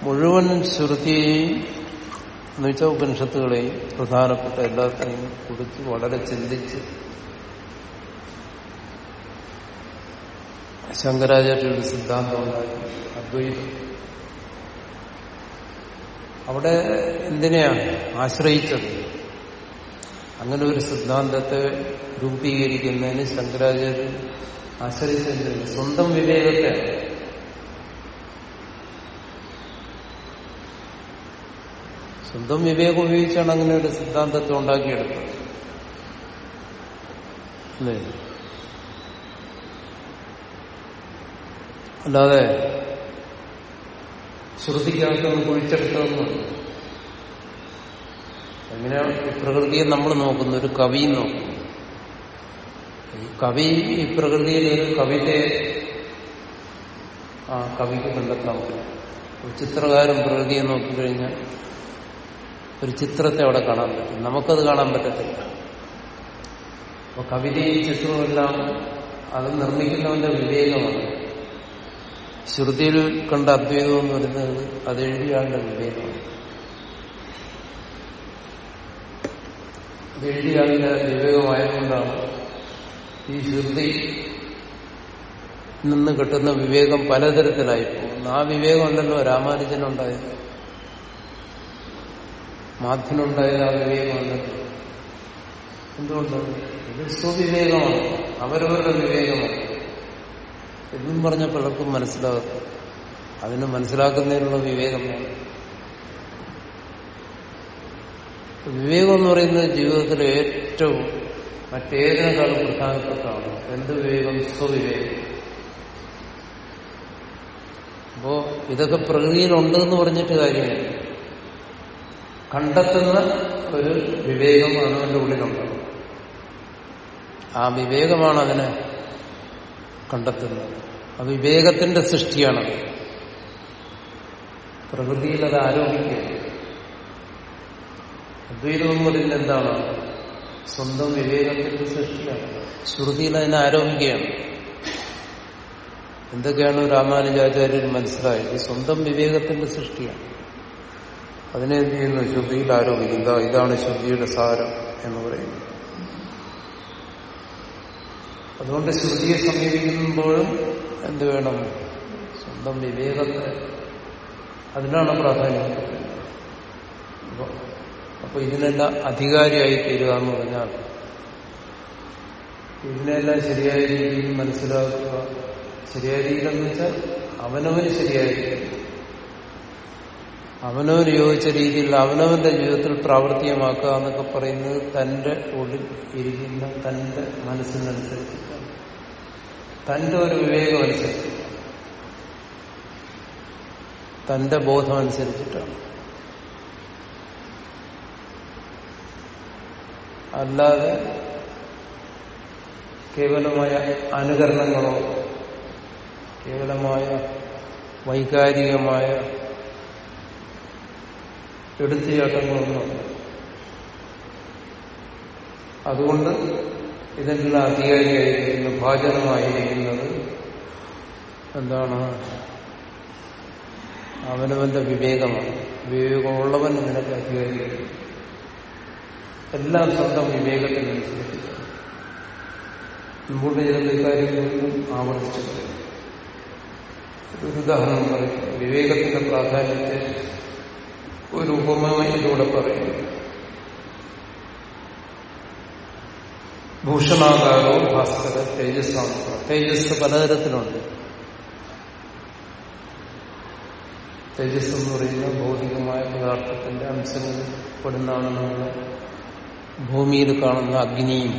മുഴുവൻ ശ്രുതിയെയും എന്നുവെച്ചാൽ ഉപനിഷത്തുകളെയും പ്രധാനപ്പെട്ട എല്ലാത്തിനെയും കുറിച്ച് വളരെ ചിന്തിച്ച് ശങ്കരാചാര്യരുടെ സിദ്ധാന്തം ഉണ്ടായി. അദ്വൈതം. അവിടെ എന്തിനെയാണ് ആശ്രയിച്ചത്? അങ്ങനെ ഒരു സിദ്ധാന്തത്തെ രൂപീകരിക്കുന്നതിന് ശങ്കരാചാര്യ ആശ്രയിച്ചതിന് സ്വന്തം വിവേകത്തെ. സ്വന്തം വിവേകം ഉപയോഗിച്ചാണ് അങ്ങനെ ഒരു സിദ്ധാന്തത്തെ ഉണ്ടാക്കിയെടുത്തത്. അല്ലേ? അല്ലാതെ ശ്രുതിക്കകത്തൊന്ന് കുഴിച്ചെടുത്തതെന്ന് ഈ പ്രകൃതിയെ നമ്മൾ നോക്കുന്നു ഒരു കവിയും നോക്കുന്നു. ഈ കവി ഈ പ്രകൃതിയിൽ ഒരു കവിതയെ ആ കവിക്ക് കണ്ടെത്താൻ പറ്റും. ഒരു ചിത്രകാരൻ പ്രകൃതിയെ നോക്കിക്കഴിഞ്ഞാൽ ഒരു ചിത്രത്തെ അവിടെ കാണാൻ പറ്റും. നമുക്കത് കാണാൻ പറ്റത്തില്ല. അപ്പൊ കവിതയും ചിത്രവും എല്ലാം അത് നിർമ്മിക്കുന്നവന്റെ വിവേകമാണ്. ശ്രുതിയിൽ കണ്ട അദ്വൈതം എന്ന് പറയുന്നത് അത് എഴുതിയാളുടെ വിവേകമാണ്. അത് എഴുതിയാളുടെ വിവേകമായതുകൊണ്ടാണ് ഈ ശ്രുതി നിന്ന് കിട്ടുന്ന വിവേകം പലതരത്തിലായി പോകുന്നു ആ വിവേകമുണ്ടല്ലോ രാമാനുജനുണ്ടായത് മാധ്യനുണ്ടായത് ആ വിവേകമുണ്ടല്ലോ എന്തുകൊണ്ട് ഇത് സ്വവിവേകമാണ്. അവരവരുടെ വിവേകമാണ്. എന്നും പറഞ്ഞ പലർക്കും മനസ്സിലാകും അതിനെ മനസ്സിലാക്കുന്നതിനുള്ള വിവേകം വിവേകം എന്ന് പറയുന്നത് ജീവിതത്തിലെ ഏറ്റവും മറ്റേതിനേക്കാളും പ്രധാനപ്പെട്ടതാണ്. എന്ത് വിവേകം? സ്വവിവേകം. അപ്പോ ഇതൊക്കെ പ്രകൃതിയിലുണ്ട് എന്ന് പറഞ്ഞിട്ട് കാര്യമില്ല. കണ്ടെത്തുന്ന ഒരു വിവേകം അവന്റെ ഉള്ളിലുണ്ട് ആ വിവേകമാണ് അതിനെ കണ്ടെത്തുന്നത്. അത് വിവേകത്തിന്റെ സൃഷ്ടിയാണ് പ്രകൃതിയിൽ അത് ആരോപിക്കുക അദ്വൈതം പറയുന്നത് എന്താണ്? സ്വന്തം വിവേകത്തിന്റെ സൃഷ്ടിയാണ്. ശ്രുതിയിൽ അതിനെ ആരോപിക്കുകയാണ്. എന്തൊക്കെയാണ് രാമാനുജാചാര്യൻ മനസ്സിലായത്? സ്വന്തം വിവേകത്തിന്റെ സൃഷ്ടിയാണ്. അതിനെ എന്ത് ചെയ്യുന്നു? ശ്രുതിയിൽ ആരോപിക്കുന്നത് ഇതാണ് ശുദ്ധിയുടെ സാരം എന്ന് പറയുന്നത് അതുകൊണ്ട് ശ്രുതിയെ സമീപിക്കുമ്പോഴും എന്ത് വേണം? സ്വന്തം വിവേകത്തെ. അതിനാണ് പ്രാധാന്യം. അപ്പൊ ഇതിനെല്ലാം അധികാരിയായി തീരുക എന്ന് പറഞ്ഞാൽ ഇതിനെല്ലാം ശരിയായ രീതിയിൽ മനസ്സിലാക്കുക. ശരിയായ രീതിയിലെന്ന് വെച്ചാൽ അവനവന് ശരിയായ അവനവന് യോജിച്ച രീതിയിൽ അവനവന്റെ ജീവിതത്തിൽ പ്രാവർത്തികമാക്കുക എന്നൊക്കെ പറയുന്നത് തന്റെ ഉള്ളിൽ ഇരിക്കുന്ന തന്റെ മനസ്സിനനുസരിച്ചിട്ടാണ് തന്റെ ഒരു വിവേകം അനുസരിച്ചിട്ടാണ് തന്റെ ബോധം അനുസരിച്ചിട്ടാണ്. അല്ലാതെ കേവലമായ അനുകരണങ്ങളോ കേവലമായ വൈകാരികമായ എടുത്തുചാട്ടങ്ങളൊന്നും അതുകൊണ്ട് ഇതെല്ലാം അധികാരിയായിരിക്കുന്ന ഭാചനമായിരിക്കുന്നത് എന്താണ്? അവനവന്റെ വിവേകമാണ്. വിവേകമുള്ളവൻ നിനക്ക് അധികാരിയായി എല്ലാം സ്വന്തം വിവേകത്തിനനുസരിച്ച് മുമ്പോട്ട് ചെയ്ത കാര്യങ്ങളൊന്നും ആവർത്തിച്ചു ഒരു ഉദാഹരണം പറയും. വിവേകത്തിന്റെ പ്രാധാന്യത്തെ ഒരു ഉപമയിലൂടെ പറയുന്നു ഭൂഷണാകാരോ ഭാസ്കര തേജസ്സാണ് തേജസ് പലതരത്തിലുണ്ട്. തേജസ് എന്ന് പറയുന്ന ഭൗതികമായ പദാർത്ഥത്തിന്റെ അംശങ്ങളിൽ പെടുന്നതാണ് നമ്മൾ ഭൂമിയിൽ കാണുന്ന അഗ്നിയും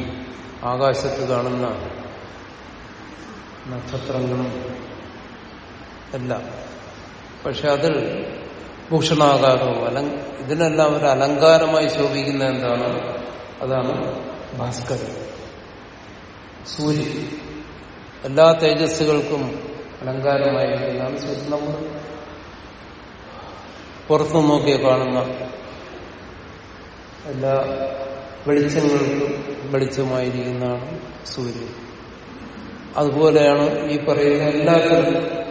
ആകാശത്ത് കാണുന്ന നക്ഷത്രങ്ങളും എല്ലാം. പക്ഷെ അതിൽ ഭൂഷണാകാരവും അല ഇതിനെല്ലാം ഒരു അലങ്കാരമായി ശോഭിക്കുന്ന എന്താണ്? അതാണ് ഭാസ്കരൻ. സൂര്യൻ. എല്ലാ തേജസ്സുകൾക്കും അലങ്കാരമായിരിക്കുന്നതാണ് സൂര്യൻ നമ്മൾ. പുറത്തു നോക്കിയ കാണുന്ന എല്ലാ വെളിച്ചങ്ങൾക്കും വെളിച്ചമായിരിക്കുന്നതാണ് സൂര്യൻ. അതുപോലെയാണ് ഈ പറയുന്ന എല്ലാത്തിനും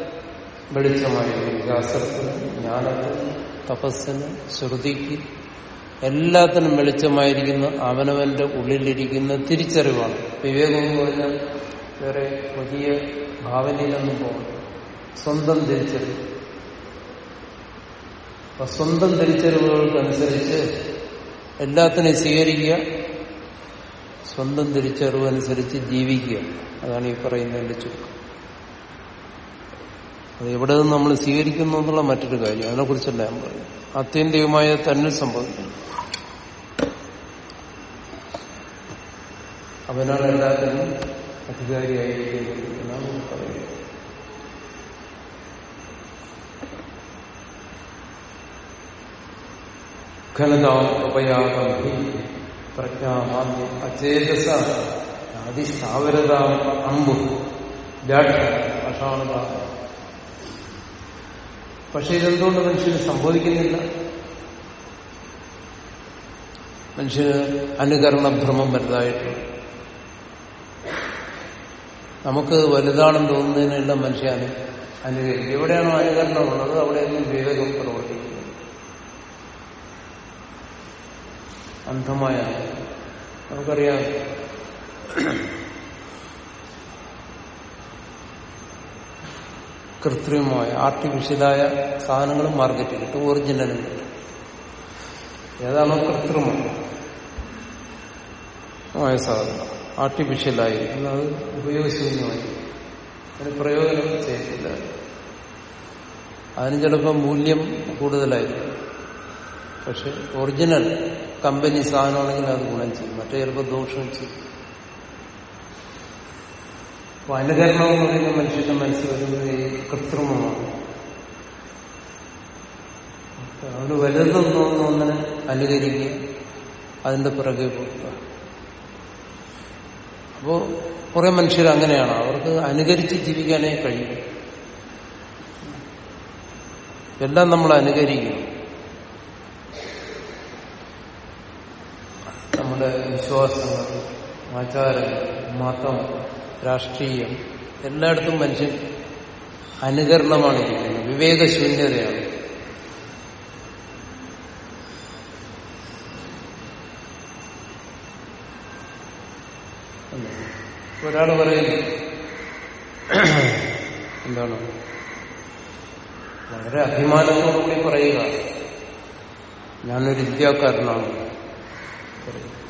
വെളിച്ചമായിരിക്കും ശാസ്ത്രത്തിന് ജ്ഞാനത്തിന് തപസ്സിന് ശ്രുതിക്ക് എല്ലാത്തിനും വെളിച്ചമായിരിക്കുന്ന അവനവന്റെ ഉള്ളിലിരിക്കുന്ന തിരിച്ചറിവാണ്. വിവേകം എന്ന് പറഞ്ഞാൽ വേറെ വലിയ ഭാവനയിലൊന്നും പോകണം സ്വന്തം തിരിച്ചറിവ്. അപ്പൊ സ്വന്തം തിരിച്ചറിവുകൾക്കനുസരിച്ച് എല്ലാത്തിനെയും സ്വീകരിക്കുക സ്വന്തം തിരിച്ചറിവനുസരിച്ച് ജീവിക്കുക. അതാണ് ഈ പറയുന്നതിന്റെ ചുരുക്കം. അത് എവിടെ നിന്ന് നമ്മൾ സ്വീകരിക്കുന്നു എന്നുള്ള മറ്റൊരു കാര്യം. അതിനെക്കുറിച്ചല്ല ഞാൻ പറയും ആത്യന്തികമായ തന്നെ സംഭവിക്കുന്നു. അവനാണ് എല്ലാത്തിനും അധികാരിയായിരിക്കുന്നത് എന്നാണ് പറയുന്നത്. ഘനതാം ഉപയാഗം പ്രജ്ഞാമാന്യം അചേതസ അതിസ്ഥാവരതാം അമ്പു. ജാഠ അഷാണത പക്ഷെ ഇതെന്തുകൊണ്ട് മനുഷ്യന് സംഭവിക്കുന്നില്ല? മനുഷ്യന് അനുകരണ ഭ്രമം വലുതായിട്ടുണ്ട് നമുക്ക് വലുതാണെന്ന് തോന്നുന്നതിനെല്ലാം മനുഷ്യ അനു അനുകരിക്കും. എവിടെയാണോ അനുകരണമുള്ളത് അവിടെയൊന്നും വിവേകം പ്രവർത്തിക്കുന്നത് അന്ധമായ നമുക്കറിയാം കൃത്രിമമായ ആർട്ടിഫിഷ്യലായ സാധനങ്ങളും മാർക്കറ്റിൽ കിട്ടും ഒറിജിനലും കിട്ടും ഏതാണോ കൃത്രിമമായ സാധനം. ആർട്ടിഫിഷ്യലായി. അത് ഉപയോഗശൂന്യമായി. അതിന് പ്രയോജനം ചെയ്യത്തില്ല. അതിന് ചിലപ്പോൾ മൂല്യം കൂടുതലായിരിക്കും. പക്ഷെ ഒറിജിനൽ കമ്പനി സാധനമാണെങ്കിൽ അത് ഗുണം ചെയ്യും. മറ്റേ ചിലപ്പോൾ ദോഷം ചെയ്യും. അപ്പൊ അനുകരണം എന്ന് പറയുന്ന മനുഷ്യന്റെ മനസ്സിൽ വരുന്നത് ഈ കൃത്രിമമാണ്. അവന് വലുതെന്ന് തോന്നുന്ന ഒന്നിനെ അനുകരിക്കുക അതിന്റെ പിറകെ പോകുക അപ്പോ കുറെ മനുഷ്യർ അങ്ങനെയാണ്. അവർക്ക് അനുകരിച്ച് ജീവിക്കാനേ കഴിയും. എല്ലാം നമ്മൾ അനുകരിക്കും. നമ്മുടെ വിശ്വാസങ്ങൾ ആചാരങ്ങൾ മതം രാഷ്ട്രീയം. എല്ലായിടത്തും മനുഷ്യൻ അനുകരണമാണ് ഇരിക്കുന്നത്. വിവേകശൂന്യതയാണ്. ഒരാൾ പറയുന്നു എന്താണ്? വളരെ അഭിമാനത്തോടുകൂടി പറയുക ഞാനൊരു ഇന്ത്യക്കാരനാണ്. എന്തുകൊണ്ടാണ്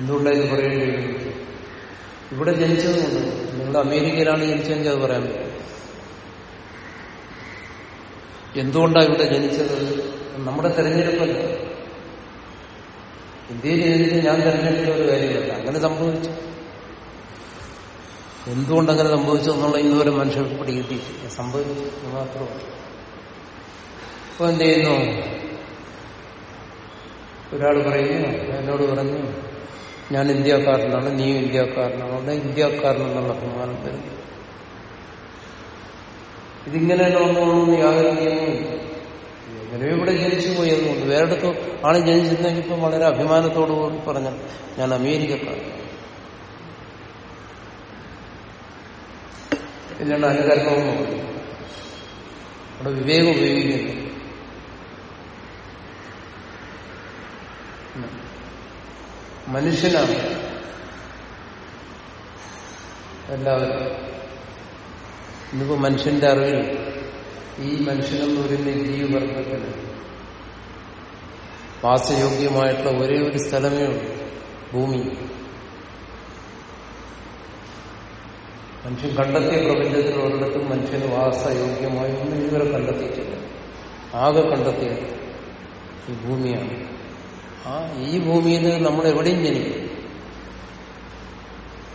ഇത് പറയേണ്ടി വരുന്നത് ഇവിടെ ജനിച്ചതുകൊണ്ട് നിങ്ങൾ അമേരിക്കയിലാണ് ജനിച്ചതെങ്കിൽ അത് പറയാൻ പറ്റും. എന്തുകൊണ്ടാണ് ഇവിടെ ജനിച്ചത്? നമ്മുടെ തെരഞ്ഞെടുപ്പല്ല. ഇന്ത്യയിൽ ജനിച്ച് ഞാൻ തെരഞ്ഞെടുത്ത ഒരു കാര്യമല്ല. അങ്ങനെ സംഭവിച്ചു. എന്തുകൊണ്ടങ്ങനെ സംഭവിച്ചു എന്നുള്ള ഇന്നുവരെ മനുഷ്യർ പിടികിട്ടിയിട്ടില്ല സംഭവിച്ചു. മാത്രമാണ് അപ്പൊ എന്ത് ചെയ്യുന്നു? ഒരാൾ പറയുന്നു. എന്നോട് പറഞ്ഞു ഞാൻ ഇന്ത്യക്കാരനാണ് നീ ഇന്ത്യക്കാരനാണ് അവിടെ ഇന്ത്യക്കാരനെന്നുള്ള അഭിമാനം വരുന്നു ഇതിങ്ങനെ വന്നോളൂന്ന് യാതൊരു നിയമവും എങ്ങനെയോ ഇവിടെ ജനിച്ചു വേറെ വേറെടുത്ത് ആണ് ജനിച്ചിരുന്നെങ്കിൽ ഇപ്പം വളരെ അഭിമാനത്തോടു കൂടി പറഞ്ഞു ഞാൻ അമേരിക്കക്കാരൻ. ഇതിനാണ് അനുകരണവും അവിടെ വിവേകം ഉപയോഗിക്കുന്നു മനുഷ്യനാണ്. എല്ലാവരും. ഇന്നിപ്പോ മനുഷ്യന്റെ അറിവിൽ ഈ മനുഷ്യനെന്ന് പറയുന്ന ജീവവർഗത്തിന് വാസയോഗ്യമായിട്ടുള്ള ഒരേ ഒരു സ്ഥലമേ ഉള്ളൂ ഭൂമി. മനുഷ്യൻ കണ്ടെത്തിയ പ്രപഞ്ചത്തിൽ ഒരിടത്തും മനുഷ്യന് വാസയോഗ്യമായി ഒന്നും ഇതുവരെ കണ്ടെത്തിയിട്ടില്ല. ആകെ കണ്ടെത്തിയത് ഈ ഭൂമിയാണ്. ആ ഈ ഭൂമിയിൽ നമ്മൾ എവിടെയും ജനിക്കും.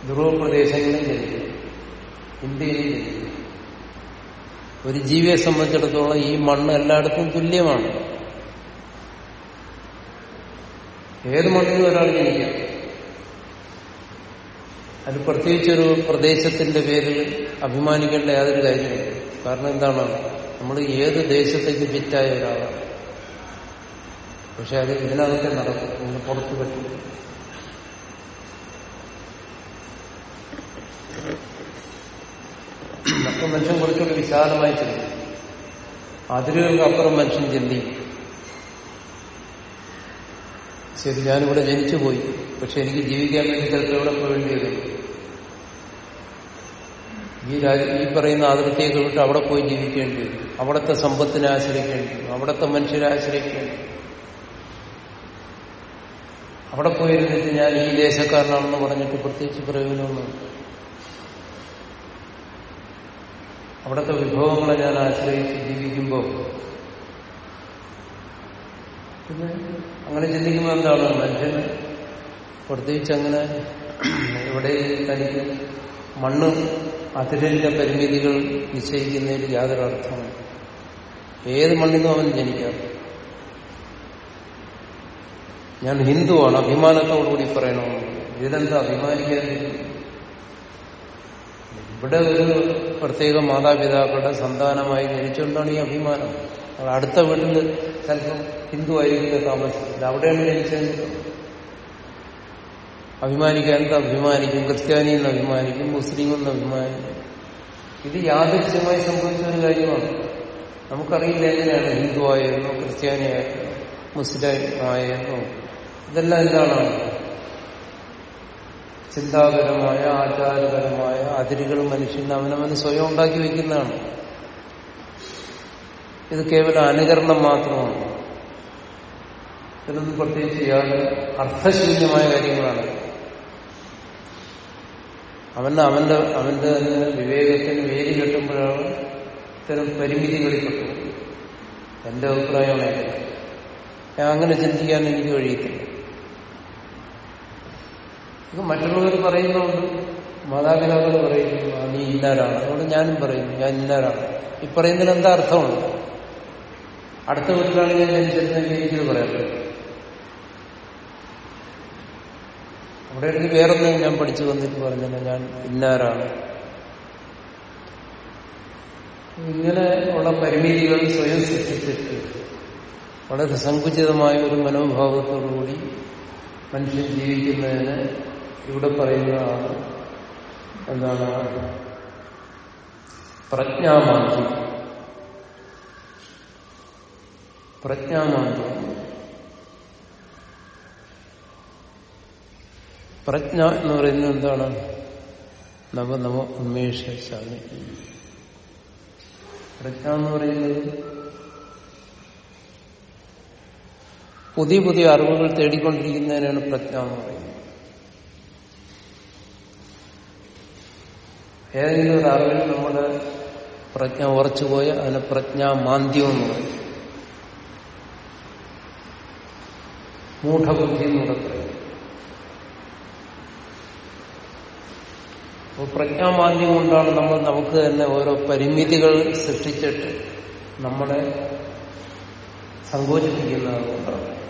ധ്രുവപ്രദേശങ്ങളിൽ ജനിക്കും. ഇന്ത്യയിൽ ഒരു ജീവിയെ സംബന്ധിച്ചിടത്തോളം ഈ മണ്ണ് എല്ലായിടത്തും തുല്യമാണ്. ഏത് മണ്ണിൽ ഒരാൾ ജനിക്കാം. അത് പ്രത്യേകിച്ചൊരു പ്രദേശത്തിന്റെ പേരിൽ അഭിമാനിക്കേണ്ട യാതൊരു കാര്യമില്ല. കാരണം എന്താണ്? നമ്മൾ ഏത് ദേശത്തേക്ക് ഫിറ്റായ ഒരാളാണ്. പക്ഷെ അത് ഇതിനകത്തെ നടക്കും. ഒന്ന് പുറത്തു പറ്റും. അപ്പം മനുഷ്യൻ കുറച്ചുകൂടി വിശാലമായി ചിന്തിക്കും. അതിരുകൾക്ക് അപ്പുറം മനുഷ്യൻ ചിന്തിക്കും. ശരി ഞാനിവിടെ ജനിച്ചു പോയി. പക്ഷെ എനിക്ക് ജീവിക്കാൻ വേണ്ടി ചിലപ്പോൾ ഇവിടെ പോകേണ്ടി വരും? ഈ രാജ്യം ഈ പറയുന്ന അതിർത്തിയൊക്കെ വിട്ട് അവിടെ പോയി ജീവിക്കേണ്ടി വരും. അവിടുത്തെ സമ്പത്തിനെ ആശ്രയിക്കേണ്ടി വരും. അവിടുത്തെ മനുഷ്യരെ ആശ്രയിക്കേണ്ടി വരും. അവിടെ പോയിരുന്നിട്ട് ഞാൻ ഈ ദേശക്കാരനാണെന്ന് പറഞ്ഞിട്ട് പ്രത്യേകിച്ച് പ്രയോജനമൊന്നും അവിടുത്തെ വിഭവങ്ങളെ ഞാൻ ആശ്രയിച്ച് ജീവിക്കുമ്പോൾ പിന്നെ അങ്ങനെ ചിന്തിക്കുമ്പോൾ എന്താണ്? മനുഷ്യന് പ്രത്യേകിച്ച് അങ്ങനെ ഇവിടെ തനിക്ക് മണ്ണ് അതിരിന്റെ പരിമിതികൾ നിശ്ചയിക്കുന്നതിൽ യാതൊരു അർത്ഥമാണ് ഏത് മണ്ണിനും അവൻ ജനിക്കാം. ഞാൻ ഹിന്ദുവാണ് അഭിമാനത്തോടുകൂടി പറയണമെന്ന് ഇതിലെന്താ അഭിമാനിക്കാൻ? ഇവിടെ ഒരു പ്രത്യേക മാതാപിതാക്കളുടെ സന്താനമായി ജനിച്ചുകൊണ്ടാണ് ഈ അഭിമാനം. അടുത്ത വീട്ടിൽ ചിലപ്പം ഹിന്ദു ആയിരിക്കില്ല താമസിക്കുന്നത് അവിടെയാണ് ജനിച്ചത്. അഭിമാനിക്കാൻ എന്താ അഭിമാനിക്കും? ക്രിസ്ത്യാനി എന്ന് അഭിമാനിക്കും മുസ്ലിം എന്ന് അഭിമാനിക്കും. ഇത് യാദൃശ്യമായി സംഭവിച്ച ഒരു കാര്യമാണ്. നമുക്കറിയില്ല എങ്ങനെയാണ് ഹിന്ദു ആയിരുന്നോ ക്രിസ്ത്യാനി ആയിരുന്നോ. മുസ്ലിം ആയിരുന്നോ ഇതെല്ലാം എന്താണ് ചിന്താപരമായ ആചാരപരമായ അതിരുകൾ മനുഷ്യൻ അവനവന് സ്വയം ഉണ്ടാക്കി വെക്കുന്നതാണ്. ഇത് കേവലം അനുകരണം മാത്രമാണ്. ഇതിനൊന്നും പ്രത്യേകിച്ച് യാതൊരു അർത്ഥശൂന്യമായ കാര്യങ്ങളാണ്. അവന് അവന്റെ അവന്റെ വിവേകത്തിന് വേരി കെട്ടുമ്പോഴാണ് ഇത്തരം പരിമിതികളിൽ പെട്ടു എന്റെ അഭിപ്രായമാണ് അങ്ങനെ ചിന്തിക്കാൻ എനിക്ക് കഴിയത്തില്ല. ഇത് മറ്റുള്ളവർ പറയുന്നുണ്ട് മാതാപിതാക്കൾ പറയുന്നു നീ ഇന്നാരാണ്. അതുകൊണ്ട് ഞാനും പറയുന്നു ഞാൻ ഇന്നാരാണ്. ഈ പറയുന്നതിന് എന്താ അർത്ഥമുണ്ട് അടുത്ത വീട്ടിലാണ് ഞാൻ ജനിച്ചിരുന്നെങ്കിൽ എനിക്കിത് പറയാൻ പറ്റും. അവിടെ എനിക്ക് വേറൊന്നും ഞാൻ പഠിച്ചു വന്നിട്ട് പറഞ്ഞില്ല ഞാൻ ഇന്നാരാണ്. ഇങ്ങനെ ഉള്ള പരിമിതികൾ സ്വയം സൃഷ്ടിച്ചിട്ട് വളരെ സങ്കുചിതമായ ഒരു മനോഭാവത്തോടുകൂടി മനുഷ്യൻ ജീവിക്കുന്നതിന് ഇവിടെ പറയുന്നതാണ് എന്താണ്? പ്രജ്ഞാമാന്തി പ്രജ്ഞാമാന്തി പ്രജ്ഞ എന്ന് പറയുന്നത് എന്താണ്? നവ നവ ഉന്മേഷ പ്രജ്ഞ എന്ന് പറയുന്നത് പുതിയ പുതിയ അറിവുകൾ തേടിക്കൊണ്ടിരിക്കുന്നതിനാണ് പ്രജ്ഞ എന്ന് പറയുന്നത്. ഏതെങ്കിലും ഒരു അറിവിൽ നമ്മുടെ പ്രജ്ഞ ഉറച്ചുപോയ അതിന് പ്രജ്ഞാമാന്ദ്യം എന്ന് പറയും. മൂഢബുദ്ധി എന്നൂടെ പറയും. അപ്പോൾ പ്രജ്ഞാമാന്ദ്യം കൊണ്ടാണ് നമ്മൾ നമുക്ക് തന്നെ ഓരോ പരിമിതികൾ സൃഷ്ടിച്ചിട്ട് നമ്മളെ സങ്കോചിപ്പിക്കുന്നത് കൊണ്ടാണ്.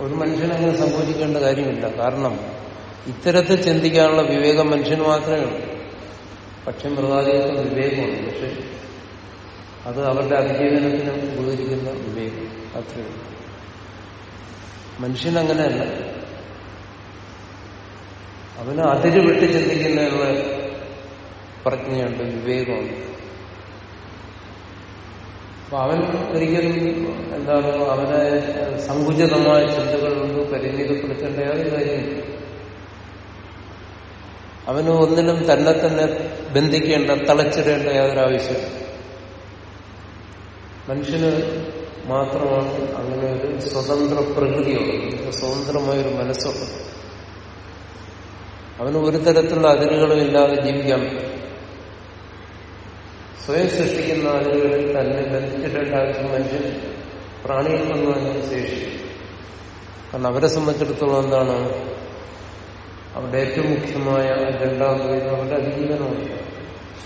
ഒരു മനുഷ്യനങ്ങനെ സങ്കോചിക്കേണ്ട കാര്യമില്ല. കാരണം ഇത്തരത്തിൽ ചിന്തിക്കാനുള്ള വിവേകം മനുഷ്യന് മാത്രമേ ഉള്ളൂ. പക്ഷെ മൃഗാദികൾക്ക് വിവേകമുണ്ട് പക്ഷെ അത് അവരുടെ അതിജീവനത്തിന് ഉപകരിക്കുന്ന വിവേകം. അത്രയേ ഉള്ളൂ. മനുഷ്യനങ്ങനെയല്ല അവന് അതിര് വിട്ട് ചിന്തിക്കുന്നതിനുള്ള പ്രജ്ഞയുണ്ട് വിവേകമുണ്ട്. അപ്പൊ അവൻ ഒരിക്കലും എന്താണ് അവനെ സങ്കുചിതമായ ചിന്തകൾ കൊണ്ട് പരിമിതപ്പെടുത്തേണ്ട യാതൊരു കാര്യമില്ല. അവന് ഒന്നിനും തന്നെ തന്നെ ബന്ധിക്കേണ്ട തളച്ചിടേണ്ട യാതൊരു ആവശ്യമില്ല മനുഷ്യന് മാത്രമാണ് അങ്ങനെ ഒരു സ്വതന്ത്ര പ്രകൃതിയുള്ളത്. സ്വതന്ത്രമായൊരു മനസ്സുള്ളത്. അവന് ഒരു തരത്തിലുള്ള അതിരുകളും ഇല്ലാതെ ജീവിക്കാൻ പറ്റും സ്വയം സൃഷ്ടിക്കുന്ന ആളുകളിൽ തന്നെ ബന്ധിച്ചിടേണ്ട ആവശ്യം മനുഷ്യൻ പ്രാണികൾക്കൊന്നും അതിന് ശേഷി. കാരണം അവരെ സംബന്ധിച്ചിടത്തോളം എന്താണ്? അവരുടെ ഏറ്റവും മുഖ്യമായ രണ്ടാമത് വരുന്നത് അവരുടെ അതിജീവനമാണ്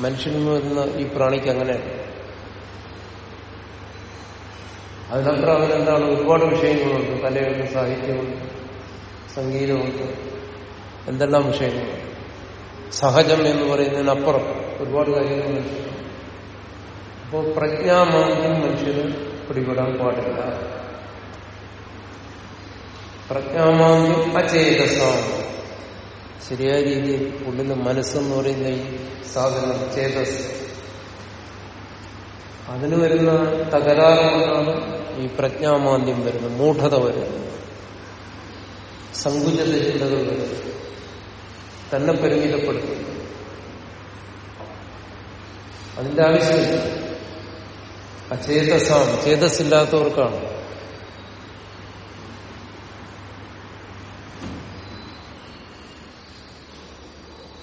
മനുഷ്യനെന്ന് വരുന്ന ഈ പ്രാണിക്ക് അങ്ങനെയാണ് അതിനപ്പുറം അവരെന്താണ്? ഒരുപാട് വിഷയങ്ങളുണ്ട്. കലയുണ്ട് സാഹിത്യമുണ്ട് സംഗീതമുണ്ട്. എന്തെല്ലാം വിഷയങ്ങളുണ്ട്? സഹജം എന്ന് പറയുന്നതിനപ്പുറം ഒരുപാട് കാര്യങ്ങൾ മനുഷ്യരുണ്ട് അപ്പോൾ പ്രജ്ഞാമാന്ദ്യം മനുഷ്യന് പിടിപെടാൻ പാടില്ല. പ്രജ്ഞാമാന്ദ്യം അചേതസാണ് ശരിയായ രീതിയിൽ ഉള്ളിൽ മനസ്സെന്ന് പറയുന്ന ഈ സാധനം ചേതസ്. അതിന് വരുന്ന തകരാറുകൊണ്ടാണ് ഈ പ്രജ്ഞാമാന്ദ്യം വരുന്നത് മൂഢത വരുന്നത്. സങ്കുചിത ചിന്തകൾ വരുന്നത്. തന്നെ പരിമിതപ്പെടുത്തുന്നു. അതിന്റെ ആവശ്യമില്ല. അചേതസാണ് ചേതസ്സില്ലാത്തവർക്കാണ്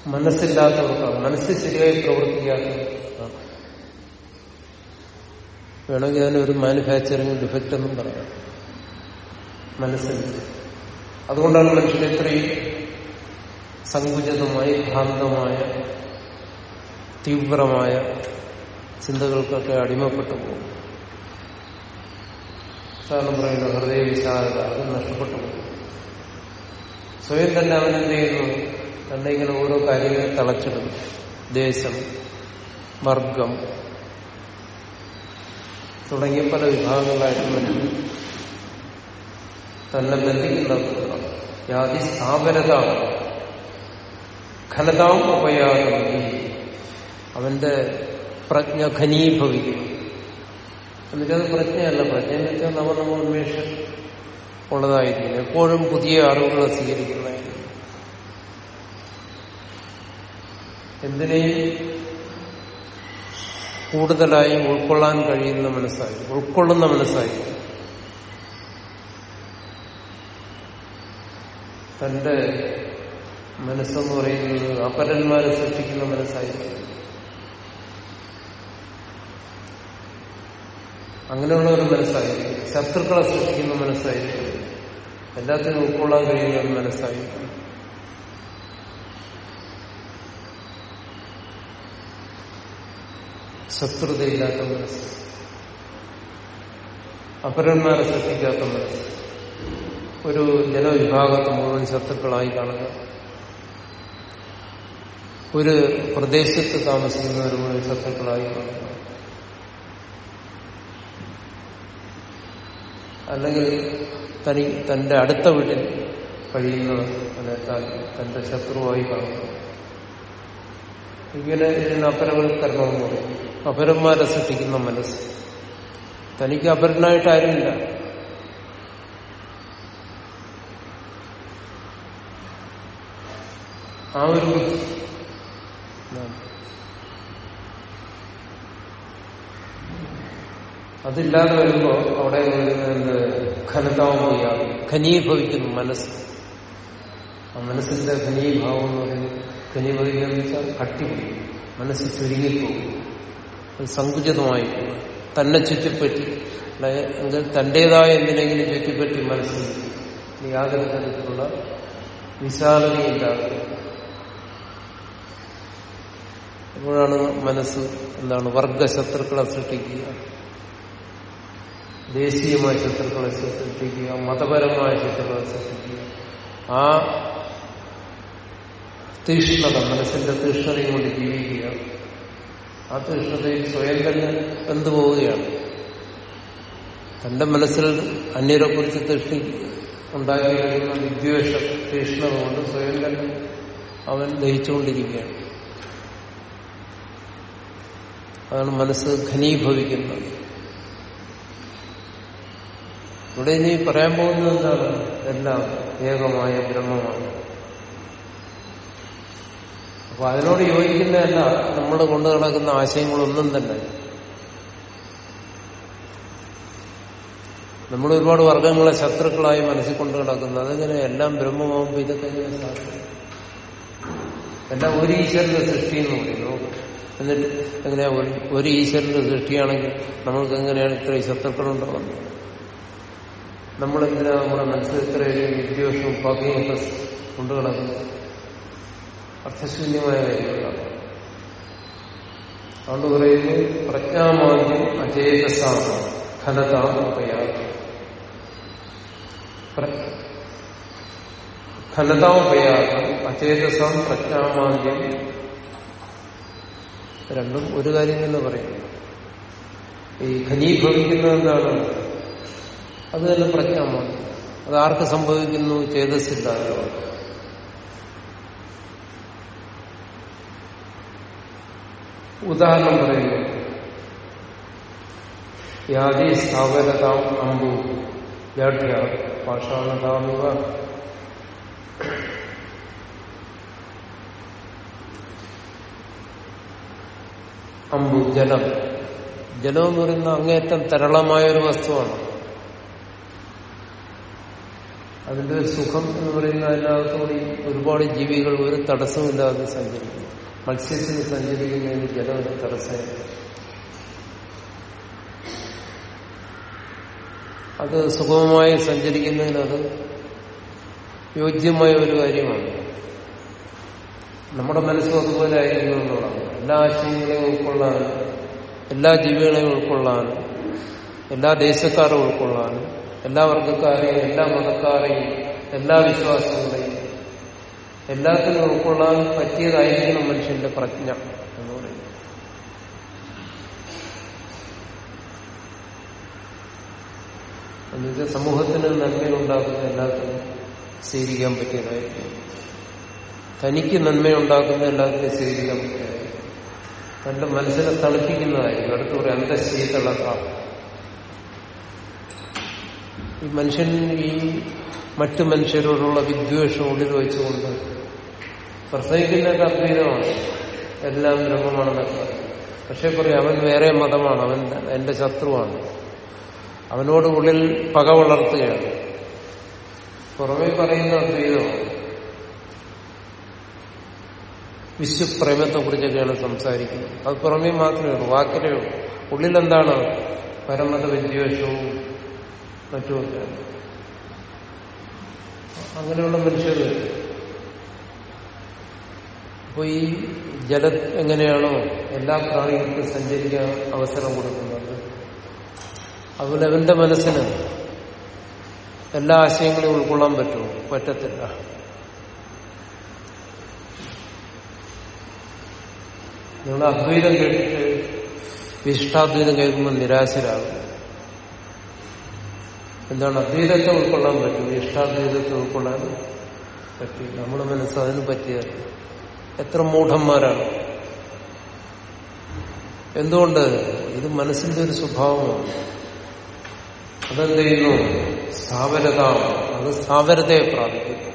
മനസ്സില്ലാത്തവർക്കാണ്. മനസ്സ് ശരിയായി പ്രവർത്തിക്കാത്തവർക്കാണ് വേണമെങ്കിൽ അതിനൊരു മാനുഫാക്ചറിംഗ് ഡിഫക്റ്റ് എന്നും പറയാം. മനസ്സിൽ അതുകൊണ്ടാണ് മനുഷ്യൻ ഇത്രയും സങ്കുചിതമായി ഭ്രാന്തമായ തീവ്രമായ ചിന്തകൾക്കൊക്കെ അടിമപ്പെട്ടു പോകും. കാരണം പറയുന്നത് ഹൃദയ വിശാലത അത് നഷ്ടപ്പെട്ടു പോകും. സ്വയം തന്നെ അവൻ എന്ത് ചെയ്യുന്നു? തന്നെ ഇങ്ങനെ ഓരോ കാര്യങ്ങളെ തളച്ചിടും ദേശം വർഗം തുടങ്ങിയ പല വിഭാഗങ്ങളായിട്ട് മനുഷ്യൻ തന്നെ ബന്ധിക്കുന്ന ജാതി സ്ഥാപനത ഘനതാം ഉപയാഗം. അവന്റെ പ്രജ്ഞ ഘനീഭവിക്കും. എന്നുവെച്ചാൽ പ്രജ്ഞയല്ല. പ്രജ്ഞ എന്ന് വെച്ചാൽ നമ്മൾ ഉന്മേഷം ഉള്ളതായിരിക്കും. എപ്പോഴും പുതിയ അറിവുകൾ സ്വീകരിക്കുന്നതായിരിക്കും. എന്തിനേയും കൂടുതലായി ഉൾക്കൊള്ളാൻ കഴിയുന്ന മനസ്സായി ഉൾക്കൊള്ളുന്ന മനസ്സായി തന്റെ മനസ്സെന്ന് പറയുന്നത് അപരന്മാരെ സൃഷ്ടിക്കുന്ന മനസ്സായിരിക്കും. അങ്ങനെയുള്ള ഒരു മനസ്സായിരിക്കും. ശത്രുക്കളെ സൃഷ്ടിക്കുന്ന മനസ്സായിരിക്കും. എല്ലാത്തിനും ഉൾക്കൊള്ളാൻ കഴിയുന്ന ഒരു മനസ്സായിരിക്കും. ശത്രുതയില്ലാത്ത മനസ്സ്. അപരന്മാരെ സൃഷ്ടിക്കാത്ത മനസ്സ്. ഒരു ജനവിഭാഗത്തെ മുഴുവൻ ശത്രുക്കളായി കാണുക. ഒരു പ്രദേശത്ത് താമസിക്കുന്നവർ മുഴുവൻ ശത്രുക്കളായി കാണുക. അല്ലെങ്കിൽ തനി തന്റെ അടുത്ത വീട്ടിൽ കഴിയുന്നവർ അല്ലെ തന്റെ ശത്രുവായി കാണുന്നു. ഇങ്ങനെ ഇതിന് അപരവൽക്കരണമെന്ന് പറയും അപരന്മാരെ സൃഷ്ടിക്കുന്ന മനസ്സ്. തനിക്ക് അപരനായിട്ട് ആരുമില്ല. ആ ഒരു ബുദ്ധി എന്താണ്? അതില്ലാതെ വരുമ്പോ അവിടെ ചെയ്യാതെ ഖനീഭവിക്കുന്നു മനസ്സ്. ആ മനസ്സിന്റെ ഖനീഭാവം എന്ന് പറയുന്നത് ഖനീഭവിക്കുക എന്ന് വെച്ചാൽ കട്ടിപിടിക്കും മനസ്സ് ചുരുങ്ങിപ്പോകും. അത് സങ്കുചിതമായി പോകും. തന്നെ ചുറ്റിപ്പറ്റി തന്റേതായ എന്തിനെങ്കിലും ചുറ്റിപ്പറ്റി മനസ്സിൽ യാതൊരു തരത്തിലുള്ള വിശാലതയില്ലാതെ. അപ്പോഴാണ് മനസ്സ് എന്താണ് വർഗശത്രുക്കളെ സൃഷ്ടിക്കുക. ദേശീയമായ ശത്രുക്കളെ സൃഷ്ടിക്കുക മതപരമായ ശത്രുക്കളെ സൃഷ്ടിക്കുക. ആ തീഷ്ണത മനസ്സിന്റെ തീഷ്ണതയും കൊണ്ട് ജീവിക്കുക. ആ തീഷ്ണതയിൽ സ്വയം തന്നെ വെന്തുപോവുകയാണ് തന്റെ മനസ്സിൽ അന്യരെ കുറിച്ച് തീഷ്ണി ഉണ്ടാക്കിയിരിക്കുന്ന വിദ്വേഷ തീഷ്ണത കൊണ്ട് സ്വയം തന്നെ അവൻ ദഹിച്ചുകൊണ്ടിരിക്കുകയാണ്. അതാണ് മനസ്സ് ഘനീഭവിക്കുന്നത്. ഇവിടെ ഇനി പറയാൻ പോകുന്നത് എന്താണ്? എല്ലാം ഏകമായ ബ്രഹ്മമാണ്. അപ്പൊ അതിനോട് യോജിക്കുന്നതല്ല നമ്മൾ കൊണ്ടു നടക്കുന്ന ആശയങ്ങളൊന്നും തന്നെ. നമ്മൾ ഒരുപാട് വർഗങ്ങളെ ശത്രുക്കളായി മനസ്സിൽ കൊണ്ടു കിടക്കുന്നത് അതെങ്ങനെ എല്ലാം ബ്രഹ്മമാകുമ്പോൾ ഇതൊക്കെ എല്ലാം ഒരു ഈശ്വരന്റെ സൃഷ്ടി എന്ന് പറയുന്നു. എന്നിട്ട് എങ്ങനെയാ ഒരു- ഒരു ഈശ്വരന്റെ സൃഷ്ടിയാണെങ്കിൽ നമ്മൾക്ക് എങ്ങനെയാണ് ഇത്രയും ശത്രുക്കളുണ്ടാവുന്നത് നമ്മളെന്തിനാ നമ്മുടെ മനസ്സിൽ ഇത്രയും വിദ്വേഷവും പകയും ഒക്കെ കൊണ്ടു കിടക്കുന്നത്? അർത്ഥശൂന്യമായ കാര്യങ്ങളാണ്. അതുകൊണ്ട് പറയുന്നു പ്രജ്ഞാമാന്യം അചേതസാമ ഖനതാം ഉപയാഗം ഉപയാഗം അചേതസാം പ്രജ്ഞാമാന്യം രണ്ടും ഒരു കാര്യം തന്നെ പറയുന്നു. ഈ ഖനീഭവിക്കുന്നത് എന്താണ് അത് തന്നെ പ്രജ്ഞാമാണ് അത് ആർക്ക് സംഭവിക്കുന്നു? ചേതസ്സില്ലാതെ ഉദാഹരണം പറയുന്നു. യാതി സ്ഥാപനതാം അമ്പു ജാഠ്യ പാഷാണതാമിവ. അമ്പു ജലം. ജലം എന്ന് പറയുന്ന അങ്ങേറ്റം തരളമായ ഒരു വസ്തുവാണ്. അതിന്റെ ഒരു സുഖം എന്ന് പറയുന്ന എല്ലാത്തോടെ ഒരുപാട് ജീവികൾ ഒരു തടസ്സമില്ലാതെ സഞ്ചരിക്കുന്നു. മത്സ്യത്തിന് സഞ്ചരിക്കുന്നതിന് ജലം ഒരു തടസ്സമില്ല അത് സുഗമമായി അത് യോജ്യമായ ഒരു കാര്യമാണ്. നമ്മുടെ മനസ്സും അതുപോലെ ആയിരുന്നു എന്നുള്ളതാണ് എല്ലാ ആശയങ്ങളെയും ഉൾക്കൊള്ളാൻ എല്ലാ ജീവികളെയും ഉൾക്കൊള്ളാൻ എല്ലാ ദേശക്കാരും ഉൾക്കൊള്ളാൻ എല്ലാ വർഗക്കാരെയും എല്ലാ മതക്കാരെയും എല്ലാ വിശ്വാസങ്ങളെയും എല്ലാത്തിനും ഉൾക്കൊള്ളാൻ പറ്റിയതായിരിക്കണം മനുഷ്യന്റെ പ്രജ്ഞ എന്ന് പറയുന്നത്. എന്നുവെച്ചാൽ സമൂഹത്തിന് നന്മയുണ്ടാക്കുന്ന എല്ലാത്തിനും സ്വീകരിക്കാൻ പറ്റിയതായിരിക്കും തനിക്ക് നന്മയുണ്ടാക്കുന്ന എല്ലാത്തിനും സ്വീകരിക്കാൻ പറ്റിയതായിരിക്കും തന്റെ മനസ്സിനെ തണുപ്പിക്കുന്നതായിരിക്കും. അടുത്ത് ഒരു അന്തശീതളത ഈ മനുഷ്യൻ ഈ മറ്റു മനുഷ്യരോടുള്ള വിദ്വേഷം ഉള്ളിൽ വെച്ചുകൊണ്ട് പ്രസംഗിക്കുന്നതൊക്കെ അദ്വൈതമാണ്. എല്ലാം ബ്രഹ്മമാണെന്നൊക്കെ പക്ഷെ പറയും അവൻ വേറെ മതമാണ് അവൻ എന്റെ ശത്രുവാണ്. അവനോട് ഉള്ളിൽ പക വളർത്തുകയാണ്. പുറമെ പറയുന്ന അദ്വൈതമാണ് വിശ്വപ്രേമത്തെ കുറിച്ചൊക്കെയാണ് സംസാരിക്കുന്നത്. അത് പുറമേ മാത്രമേ ഉള്ളൂ വാക്കിലേ ഉള്ളൂ. ഉള്ളിലെന്താണ് പരമത വിദ്വേഷവും മറ്റുമൊക്കെയാണ് അങ്ങനെയുള്ള മനുഷ്യർ അപ്പൊ ഈ ജല എങ്ങനെയാണോ എല്ലാ പ്രാണികൾക്കും സഞ്ചരിക്കാൻ അവസരം കൊടുക്കുന്നത്. അതുപോലെ അവന്റെ മനസ്സിന് എല്ലാ ആശയങ്ങളും ഉൾക്കൊള്ളാൻ പറ്റുമോ? പറ്റത്തില്ല. നിങ്ങൾ അദ്വൈതം കേട്ടിട്ട് വിശിഷ്ടാദ്വൈതം കേൾക്കുമ്പോൾ നിരാശരാകും. എന്താണ് അദ്വൈതത്തെ ഉൾക്കൊള്ളാൻ പറ്റും? ഇഷ്ടാദ്വൈതത്തെ ഉൾക്കൊള്ളാൻ പറ്റി. നമ്മുടെ മനസ്സ് അതിന് പറ്റിയാൽ എത്ര മൂഢന്മാരാണ്. എന്തുകൊണ്ട്? ഇത് മനസ്സിന്റെ ഒരു സ്വഭാവമാണ്. അതെന്ത് ചെയ്യുന്നു സ്ഥാവരത അത് സ്ഥാവരതയെ പ്രാപിക്കും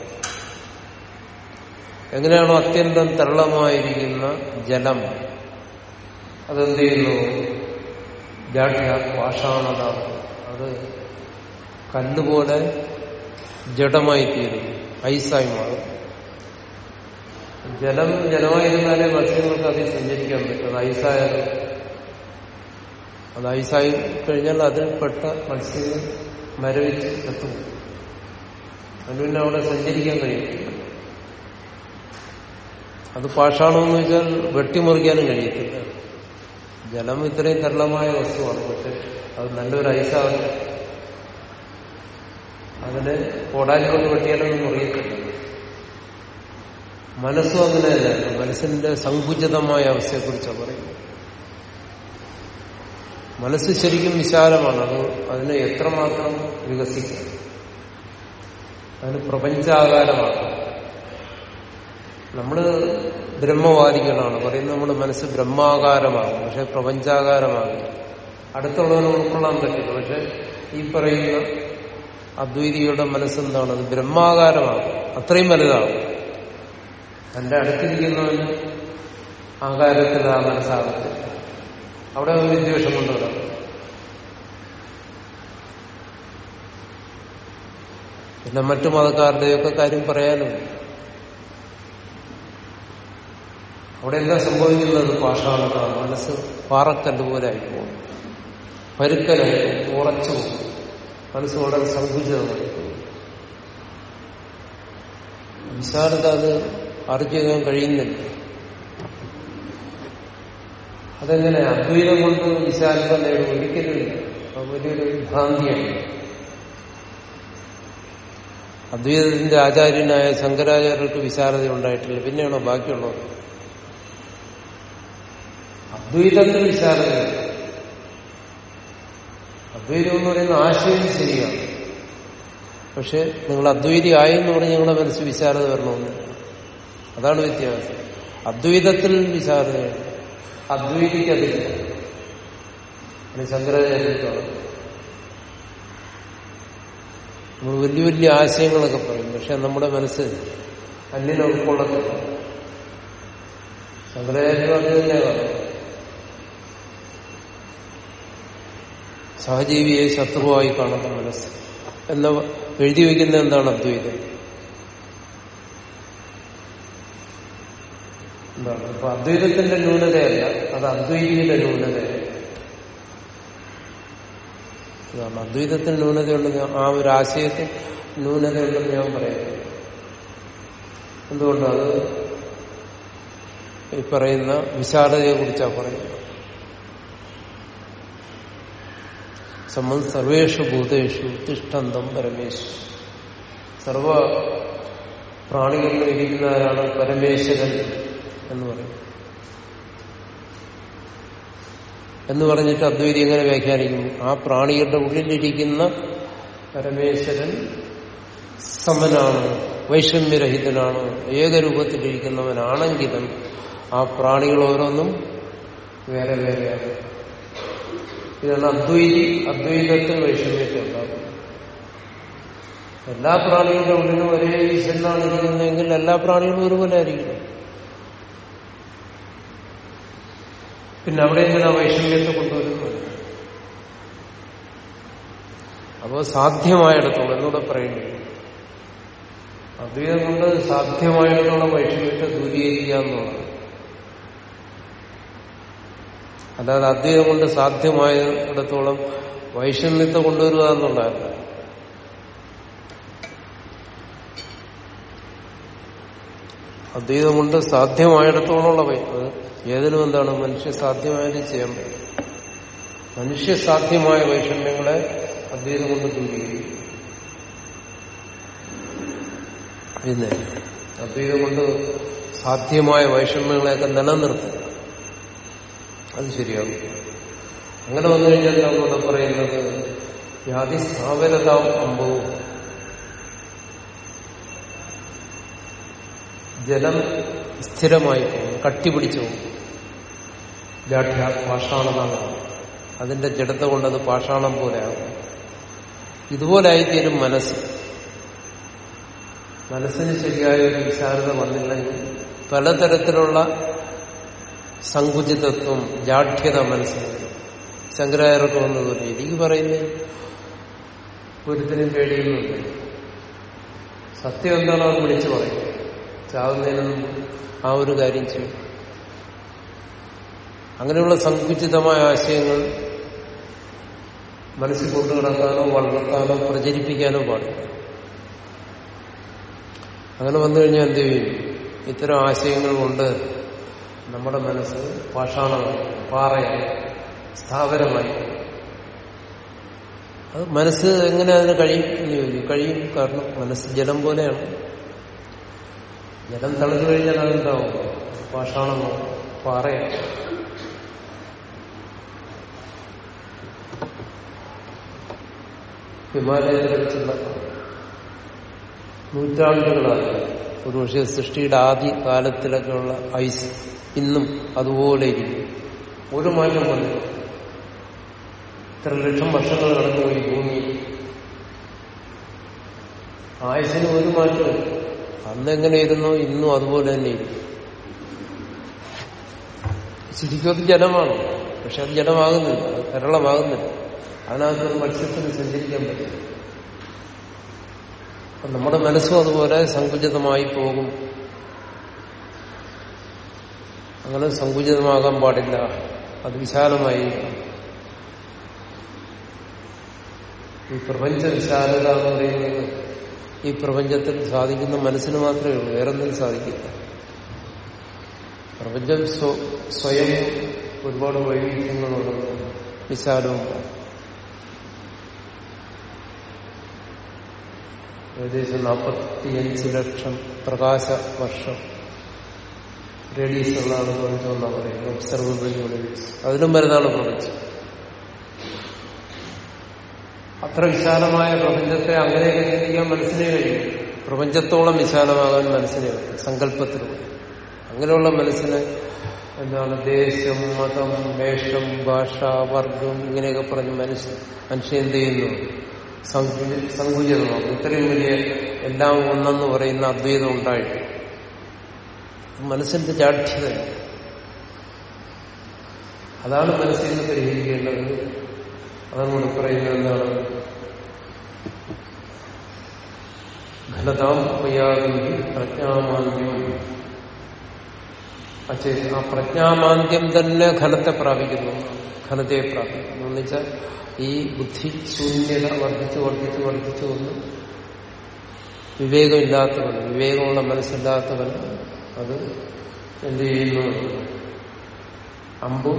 എങ്ങനെയാണോ അത്യന്തം തരളമായിരിക്കുന്ന ജലം. അതെന്ത് ചെയ്യുന്നു ജാഠ്യ പാഷാണത. അത് കല്ലുപോലെ ജഡമായി തീരുന്നു ഐസായി മാറും. ജലം ജലമായിരുന്നാലേ മത്സ്യങ്ങൾക്ക് അതിൽ സഞ്ചരിക്കാൻ പറ്റും. അത് ഐസായാലും? അത് ഐസായി കഴിഞ്ഞാൽ അതിൽപ്പെട്ട മത്സ്യങ്ങൾ മരവിച്ച് എത്തും. അതിന് പിന്നെ അവിടെ സഞ്ചരിക്കാൻ കഴിയത്തില്ല. അത് പാഷാണമെന്ന് വെച്ചാൽ വെട്ടിമുറിക്കാനും കഴിയത്തില്ല. ജലം ഇത്രയും തരളമായ വസ്തുവാണ്. പക്ഷെ അത് നല്ലൊരു ഐസാണ്. അതിനെ കോടാലി വെട്ടിയാലൊന്നും മുറിയത്തില്ല മനസ്സും അങ്ങനെയല്ല. മനസ്സിന്റെ സങ്കുചിതമായ അവസ്ഥയെക്കുറിച്ചാണ് പറയുന്നത്. മനസ്സ് ശരിക്കും വിശാലമാണ്. അത് അതിനെ എത്രമാത്രം വികസിക്കാം? അതിന് പ്രപഞ്ചാകാരമാണ് നമ്മൾ ബ്രഹ്മവാദികളാണ്. പറയുന്നത് നമ്മുടെ മനസ്സ് ബ്രഹ്മാകാരമാകും പക്ഷെ പ്രപഞ്ചാകാരമാകും അടുത്തുള്ളവന് ഉൾക്കൊള്ളാൻ പറ്റില്ല. പക്ഷെ ഈ പറയുന്ന അദ്വൈതികളുടെ മനസ്സെന്താണ്? അത് ബ്രഹ്മാകാരമാകും അത്രയും വലുതാകും തന്റെ അടുത്തിരിക്കുന്നവന് ആകാരത്തിൽ ആ മനസ്സാകത്തില്ല അവിടെ ഒരു വിദ്വേഷം കൊണ്ടുവരാം പിന്നെ മറ്റു മതക്കാരുടെയൊക്കെ കാര്യം പറയാനും. അവിടെ എന്താ സംഭവിക്കുന്നത്? പാഷാണതാണ് മനസ്സ് പാറക്കല്ല് പോലെ ആയിപ്പോകും പരുക്കനായി ഉറച്ചു പോകും മനസ്സ് വളരെ സങ്കുചിതമായി വിശാലത അത് ആർജിക്കാൻ കഴിയുന്നില്ല. അതെങ്ങനെ അദ്വൈതം കൊണ്ട് വിശാലത നേടും ഒരിക്കലുമില്ല. വലിയൊരു ഭ്രാന്തിയാണ്. അദ്വൈതത്തിന്റെ ആചാര്യനായ ശങ്കരാചാര്യർക്ക് വിശാലത ഉണ്ടായിട്ടില്ല. പിന്നെയാണോ ബാക്കിയുള്ളത്? അദ്വൈതത്തിന് വിശാലതയുണ്ട് അദ്വൈതം എന്ന് പറയുന്ന ആശയം ശരിയാണ്. പക്ഷെ നിങ്ങൾ അദ്വൈതി ആയെന്ന് പറഞ്ഞ് നിങ്ങളുടെ മനസ്സ് വിശാലത വരണമെന്നില്ല അതാണ് വ്യത്യാസം. അദ്വൈതത്തിൽ വിശാലതയാണ് അദ്വൈതിക്കതില്ല. ശങ്കരാചാര്യത്താണ് നമ്മൾ വലിയ വലിയ ആശയങ്ങളൊക്കെ പറയും. പക്ഷെ നമ്മുടെ മനസ്സ് അന്യനെ ഉൾക്കൊള്ളത്തില്ല ശങ്കരാചാര്യ പറഞ്ഞു സഹജീവിയെ ശത്രുവായി കാണുന്ന മനസ്സ്. എന്ന എഴുതി വയ്ക്കുന്ന എന്താണ് അദ്വൈതം? എന്താണ്? അപ്പൊ അദ്വൈതത്തിന്റെ ന്യൂനതയല്ല അത് അദ്വൈതിയുടെ ന്യൂനതയാണ്. അദ്വൈതത്തിന് ന്യൂനതയുണ്ടെന്ന് ആ ഒരു ആശയത്തിൽ ന്യൂനതയുണ്ടെന്ന് ഞാൻ പറയുന്നു എന്തുകൊണ്ടാണ് ഈ പറയുന്ന വിശാലതയെ കുറിച്ചാണ് പറയുന്നത്? സംബന്ധ സർവേഷു ഭൂതേഷു തിഷ്ടന്തം പരമേശ്വർ സർവ പ്രാണികളിലും ഇരിക്കുന്നവരാണ് പരമേശ്വരൻ എന്ന് പറയും. എന്ന് പറഞ്ഞിട്ട് അദ്വൈതി എങ്ങനെ വ്യാഖ്യാനിക്കും ആ പ്രാണികളുടെ ഉള്ളിലിരിക്കുന്ന പരമേശ്വരൻ സമനാണ് വൈഷമ്യരഹിതനാണ് ഏകരൂപത്തിലിരിക്കുന്നവനാണെങ്കിലും ആ പ്രാണികൾ ഓരോന്നും വേറെ വേറെയാണ്. ഇതാണ് അദ്വൈതി അദ്വൈതത്തിൽ വൈഷമ്യത്തെ ഉണ്ടാകും എല്ലാ പ്രാണികളുടെ ഉള്ളിലും ഒരേ ഈശ്വരനാണ് ഇരിക്കുന്നതെങ്കിൽ എല്ലാ പ്രാണികളും ഒരുപോലെ ആയിരിക്കും പിന്നെ അവിടെ എന്തിനാ വൈഷമ്യത്തെ കൊണ്ടുവരുന്നു അപ്പോൾ സാധ്യമായിടത്തോളം എന്നൂടെ പറയുന്നു. അദ്വൈതം കൊണ്ട് സാധ്യമായിടത്തോളം വൈഷമ്യത്തെ ദൂരീകരിക്കുക എന്നുള്ളത് അല്ലാതെ അദ്വൈതം കൊണ്ട് സാധ്യമായിടത്തോളം വൈഷമ്യത്തെ കൊണ്ടുവരിക എന്നുള്ളതല്ല. അദ്വൈതം കൊണ്ട് സാധ്യമായിടത്തോളമുള്ള ഏതിനും എന്താണ് മനുഷ്യ സാധ്യമായത് ചെയ്യാൻ പറ്റും. മനുഷ്യ സാധ്യമായ വൈഷമ്യങ്ങളെ അദ്വൈതം കൊണ്ട് ദൂരീകരിക്കും. പിന്നെ അദ്വൈതം കൊണ്ട് സാധ്യമായ വൈഷമ്യങ്ങളെയൊക്കെ നിലനിർത്തുക അത് ശരിയാകും. അങ്ങനെ വന്നു കഴിഞ്ഞാൽ നമ്മളിവിടെ പറയുന്നത് വ്യാധി സ്ഥാപനത അമ്പവും ജലം സ്ഥിരമായി പോകും കട്ടിപിടിച്ചു പോകും. ജാഠ്യ പാഷാണതാണ് അതിന്റെ ജഡത്ത കൊണ്ടത് പാഷാണം പോലെയാകും ഇതുപോലെ ആയിത്തീരും മനസ്സ്. മനസ്സിന് ശരിയായ ഒരു വിശാലത വന്നില്ലെങ്കിൽ പലതരത്തിലുള്ള സങ്കുചിതത്വം ജാഠ്യത മനസ്സിലാക്കി ശങ്കരാചാര്യർക്ക് വന്നതുപോലെ എനിക്ക് പറയുന്നേ. ഒരുത്തിനും പേടിയൊന്നുമില്ല. സത്യം എന്താണോ അത് വിളിച്ചു പറയും. ചാവുന്നതിനും ആ ഒരു കാര്യം ചെയ്യും. അങ്ങനെയുള്ള സങ്കുചിതമായ ആശയങ്ങൾ മനസ്സിൽ കൊണ്ടു കിടക്കാനോ വളർത്താനോ പ്രചരിപ്പിക്കാനോ പാടില്ല. അങ്ങനെ വന്നു കഴിഞ്ഞാൽ എന്ത് ചെയ്യും? ഇത്തരം ആശയങ്ങൾ കൊണ്ട് നമ്മുടെ മനസ്സ് പാഷാണമായി പാറയായി സ്ഥാപനമായി അത് മനസ്സ് എങ്ങനെ അതിന് കഴിയും എന്ന് ചോദിക്കും. കഴിയും കാരണം മനസ്സ് ജലം പോലെയാണ്. ജലം തളഞ്ഞു കഴിഞ്ഞാൽ അതെന്താവും? പാഷാണമോ പാറയാണ്. ഹിമാലയത്തിൽ വെച്ചുള്ള നൂറ്റാണ്ടുകളായി. ഒരുപക്ഷെ സൃഷ്ടിയുടെ ആദ്യ കാലത്തിലൊക്കെയുള്ള ഐസ്. ഇന്നും അതുപോലെ ഇരിക്കും. ഒരു മാറ്റം വന്നു. ഇത്ര ലക്ഷം വർഷങ്ങൾ കടന്നുപോയി ഭൂമി. ആയുസിന് ഒരു മാറ്റം. അന്നെങ്ങനെ ഇരുന്നോ? ഇന്നും അതുപോലെ തന്നെ ശരിക്കും ജലമാണ് പക്ഷെ അത് ജലമാകുന്നില്ല അത് കരളമാകുന്നില്ല. അതിനകത്ത് മത്സ്യത്തിന് സഞ്ചരിക്കാൻ പറ്റും നമ്മുടെ മനസ്സും അതുപോലെ സങ്കുചിതമായി പോകും. അങ്ങനെ സങ്കുചിതമാകാൻ പാടില്ല. അത് വിശാലമായി. ഈ പ്രപഞ്ച വിശാലത എന്ന് പറയുന്നത് ഈ പ്രപഞ്ചത്തിൽ സാധിക്കുന്ന മനസ്സിന് മാത്രമേ ഉള്ളൂ. വേറൊന്നിനും സാധിക്കില്ല. പ്രപഞ്ചം സ്വയം ഒരുപാട് വൈവിധ്യങ്ങളുള്ളത് വിശാലവും ഏകദേശം നാൽപ്പത്തിയഞ്ച് ലക്ഷം പ്രകാശ വർഷം റേഡിയസ് ഉള്ളതാണ് പ്രപഞ്ചം എന്നാ പറയുന്നത് ഒബ്സർവബിൾ യൂണിവേഴ്സ് അതിലും വരുന്നതാണ് പ്രപഞ്ചം അത്ര വിശാലമായ പ്രപഞ്ചത്തെ അങ്ങനെ ചിന്തിക്കാൻ മനസ്സിനെ കഴിയും. പ്രപഞ്ചത്തോളം വിശാലമാകാൻ മനസ്സിനെ കഴിയും. സങ്കല്പത്തിലൂടെ. അങ്ങനെയുള്ള മനസ്സിന് എന്താണ് ദേശം മതം വേഷം ഭാഷ വർഗം ഇങ്ങനെയൊക്കെ പറഞ്ഞ് മനുഷ്യ മനുഷ്യൻ എന്ത് ചെയ്യുന്നു? സങ്കുചിതമാകും ഇത്രയും വലിയ എല്ലാം ഒന്നെന്ന് പറയുന്ന അദ്വൈതം ഉണ്ടായിട്ട് മനസ്സിന്റെ ജാഠ്യത അതാണ് മനസ്സിൽ നിന്ന് പരിഹരിക്കേണ്ടത്. അതുകൊണ്ട് പറയുന്നത് എന്താണ്? ഘനതാം ഉപയാതി പ്രജ്ഞാമാന്യം അച്ഛ ആ പ്രജ്ഞാമാന്ത്യം തന്നെ ഘനത്തെ പ്രാപിക്കുന്നു. ഘനത്തെ പ്രാപിക്കുന്നു. എന്ന് വെച്ചാൽ ഈ ബുദ്ധിശൂന്യത വർദ്ധിച്ച് വർദ്ധിച്ച് വർദ്ധിച്ചു വന്ന് വിവേകമില്ലാത്തവൻ വിവേകമുള്ള മനസ്സില്ലാത്തവൻ അത് എന്ത് ചെയ്യുന്നു? അമ്പു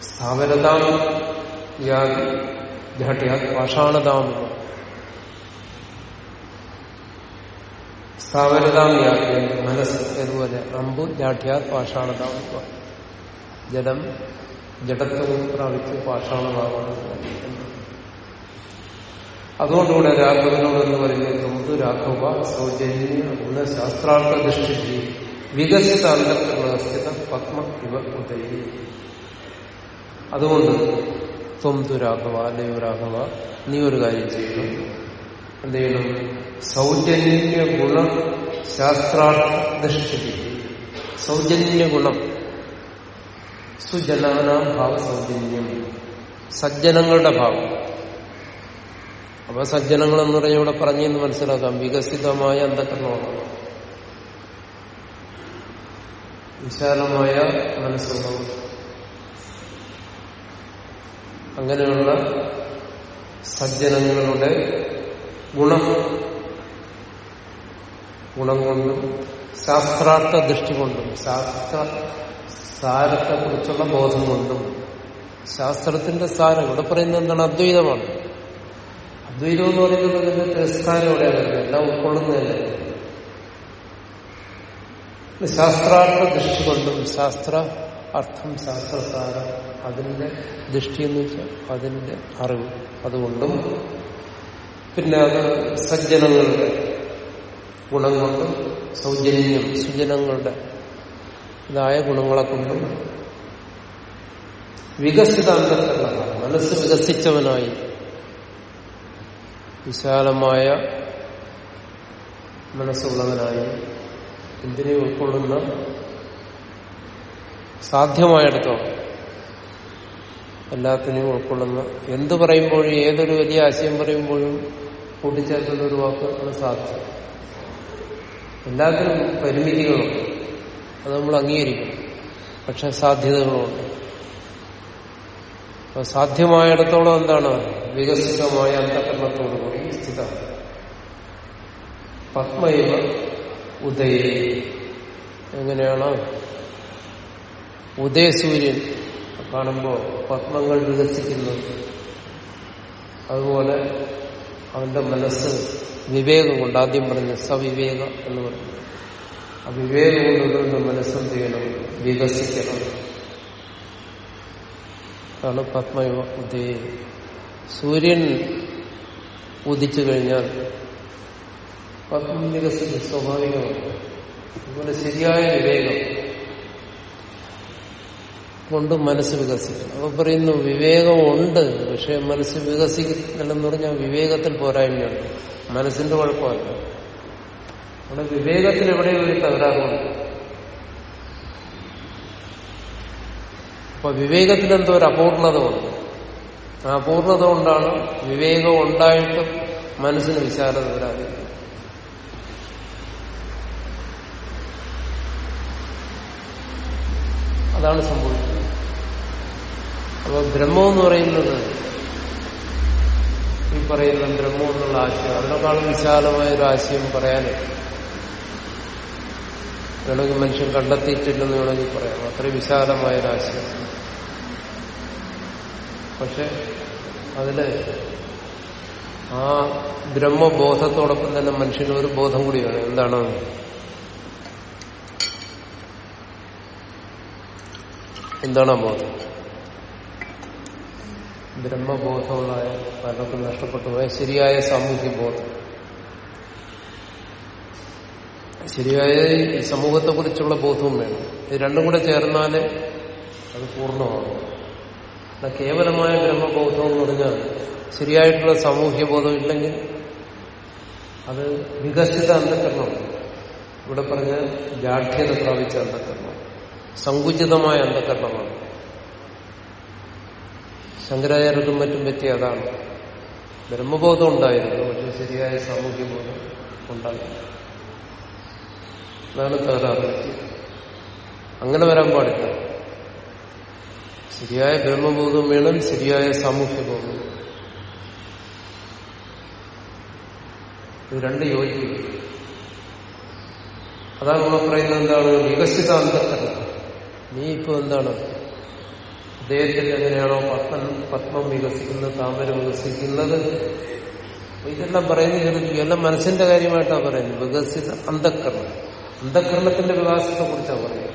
സ്ഥാപനതാം യാതി പാഷാണതാം സ്ഥാപനതാം യാതി മനസ്സ് അതുപോലെ അമ്പു ജാഠ്യാ പാഷാണതാം ജലം ജഡത്വവും പ്രാപിച്ച് പാഷാണമാകണം അതുകൊണ്ടുകൂടെ രാഘവനോട് എന്ന് പറയുന്നത് നമുക്ക് രാഘവ സൗജന്യ ഗുണശാസ്ത്രാർത്ഥ ദൃഷ്ടി വികസിത അന്തർസ്ഥിത പത്മ ഇവ ഉദയി. അതുകൊണ്ട് ത്വന്തു രാഘവ അല്ലയോ രാഘവ നീ ഒരു കാര്യം ചെയ്യണം എന്ത് ചെയ്യണം സൗജന്യ ഗുണം ശാസ്ത്രാർത്ഥ ദൃഷ്ടി സൗജന്യ ഗുണം. സുജനാനാം ഭാവ സൗജന്യം സജ്ജനങ്ങളുടെ ഭാവം. അപ്പൊ സജ്ജനങ്ങൾ എന്ന് പറഞ്ഞ ഇവിടെ പറഞ്ഞെന്ന് മനസ്സിലാക്കാം. വികസിതമായ അന്ധകരണമാണ്. വിശാലമായ മനസ്സുള്ളവർ അങ്ങനെയുള്ള സജ്ജനങ്ങളുടെ ഗുണം ഗുണം കൊണ്ടും ശാസ്ത്രാർത്ഥ ദൃഷ്ടി കൊണ്ടും ശാസ്ത്ര സാരത്തെക്കുറിച്ചുള്ള ബോധം കൊണ്ടും ശാസ്ത്രത്തിന്റെ സാരം. ഇവിടെ പറയുന്നത് എന്താണ്? അദ്വൈതമാണ്. അദ്വൈതം എന്ന് പറയുന്നത് അതിന്റെ തിരസ്കാരമോടെയാണ് എല്ലാം ഉൾക്കൊള്ളുന്നതല്ല? ശാസ്ത്രാർത്ഥ ദൃഷ്ടി കൊണ്ടും ശാസ്ത്ര അർത്ഥം ശാസ്ത്രസാരം അതിന്റെ ദൃഷ്ടി എന്ന് വെച്ചാൽ അതിന്റെ അറിവ് അതുകൊണ്ടും പിന്നെ അത് സജ്ജനങ്ങളുടെ ഗുണം കൊണ്ടും സൗജന്യം സുജനങ്ങളുടെ ഇതായ ഗുണങ്ങളെ കൊണ്ടും വികസിത അന്തരങ്ങളാണ് മനസ്സ് വികസിച്ചവനായി വിശാലമായ മനസ്സുള്ളവനായി എന്തിനെ ഉൾക്കൊള്ളുന്ന സാധ്യമായിടത്തോളം എല്ലാത്തിനെയും ഉൾക്കൊള്ളുന്ന എന്ത് പറയുമ്പോഴും ഏതൊരു വലിയ ആശയം പറയുമ്പോഴും കൂട്ടിച്ചേർക്കുന്ന ഒരു വാക്ക് അത് സാധ്യം. എല്ലാത്തിനും പരിമിതികളുണ്ട്. അത് നമ്മൾ അംഗീകരിക്കും പക്ഷെ സാധ്യതകളുണ്ട്. അപ്പൊ സാധ്യമായിടത്തോളം എന്താണ്? വികസിതമായ അന്ധകരണത്തോടുകൂടി സ്ഥിത. പത്മയവ ഉദയ. എങ്ങനെയാണ്? ഉദയസൂര്യൻ കാണുമ്പോൾ പത്മങ്ങൾ വികസിക്കുന്നത് അതുപോലെ അവന്റെ മനസ്സ് വിവേകം കൊണ്ട് ആദ്യം പറഞ്ഞ സവിവേക എന്ന് പറഞ്ഞു. ആ വിവേകം കൊണ്ട് മനസ്സെന്ത് ചെയ്യണം? വികസിക്കണം. അതാണ് പത്മ ഉദയ സൂര്യൻ ഉദിച്ചു കഴിഞ്ഞാൽ പത്മം വികസിച്ച് സ്വാഭാവികമാണ്. അതുപോലെ ശരിയായ വിവേകം കൊണ്ട് മനസ്സ് വികസിക്കണം അപ്പൊ പറയുന്നു വിവേകമുണ്ട് പക്ഷെ മനസ്സ് വികസിക്കുന്നില്ലെന്ന് പറഞ്ഞാൽ വിവേകത്തിൽ പോരായ്മയുണ്ട്. മനസ്സിന്റെ കുഴപ്പമല്ല. അവിടെ വിവേകത്തിൽ എവിടെയും ഒരു തകരാറുണ്ട് അപ്പൊ വിവേകത്തിൽ എന്തോ ഒരു അപൂർണത ഉണ്ട്. ആ അപൂർണത കൊണ്ടാണ് വിവേകം ഉണ്ടായിട്ടും മനസ്സിന് വിശാലത വരാതി അതാണ് സംഭവിക്കുന്നത്. അപ്പൊ ബ്രഹ്മം എന്ന് പറയുന്നത് ഈ പറയുന്ന ബ്രഹ്മം എന്നുള്ള ആശയം അതിനേക്കാളും വിശാലമായ ഒരു ആശയം പറയാനില്ല വേണമെങ്കിൽ മനുഷ്യൻ കണ്ടെത്തിയിട്ടില്ലെന്ന് വേണമെങ്കിൽ പറയാം. അത്രയും വിശാലമായ ഒരാശയം ആശയം. പക്ഷെ അതിൽ ആ ബ്രഹ്മബോധത്തോടൊപ്പം തന്നെ മനുഷ്യന് ഒരു ബോധം കൂടിയാണ്. എന്താണ്? എന്താണ് ബോധം? ബ്രഹ്മബോധമുള്ള പലർക്കും നഷ്ടപ്പെട്ടു പോയ ശരിയായ സാമൂഹ്യ ബോധം. ശരിയായ ഈ സമൂഹത്തെക്കുറിച്ചുള്ള ബോധവും വേണം. ഇത് രണ്ടും കൂടെ ചേർന്നാലേ അത് പൂർണമാകും. അല്ല കേവലമായ ബ്രഹ്മബോധം എന്ന് പറഞ്ഞാൽ ശരിയായിട്ടുള്ള സാമൂഹ്യ ബോധം ഇല്ലെങ്കിൽ അത് വികസിത അന്ധകരണമാണ് ഇവിടെ പറഞ്ഞ ജാഠ്യത പ്രാപിച്ച അന്ധകരണം. സങ്കുചിതമായ അന്ധകരണമാണ്. ശങ്കരാചാര്യർക്കും മറ്റും പറ്റിയ അതാണ്. ബ്രഹ്മബോധം ഉണ്ടായിരുന്നു പക്ഷെ ശരിയായ സാമൂഹ്യബോധം ഉണ്ടായിരുന്നു അതാണ് തകരാറ് അങ്ങനെ വരാൻ പാടില്ല. ശരിയായ ബ്രഹ്മബോധം വേണം ശരിയായ സാമൂഹ്യബോധം ഇത് രണ്ട് യോജിക്കും. അതാണ് നമ്മൾ പറയുന്നത് എന്താണ്? വികസിത അന്ധക്കരണം നീ ഇപ്പൊ എന്താണ്? ദേഹത്തിൽ എങ്ങനെയാണോ പത്മം പത്മം വികസിക്കുന്നത് താമര വികസിക്കുന്നത്. ഇതെല്ലാം പറയുന്നത് എല്ലാം മനസ്സിന്റെ കാര്യമായിട്ടാണ് പറയുന്നത്. വികസിത അന്ധക്കരണം അന്ധക്കരണത്തിന്റെ വികാസത്തെ കുറിച്ചാണ് പറയുന്നത്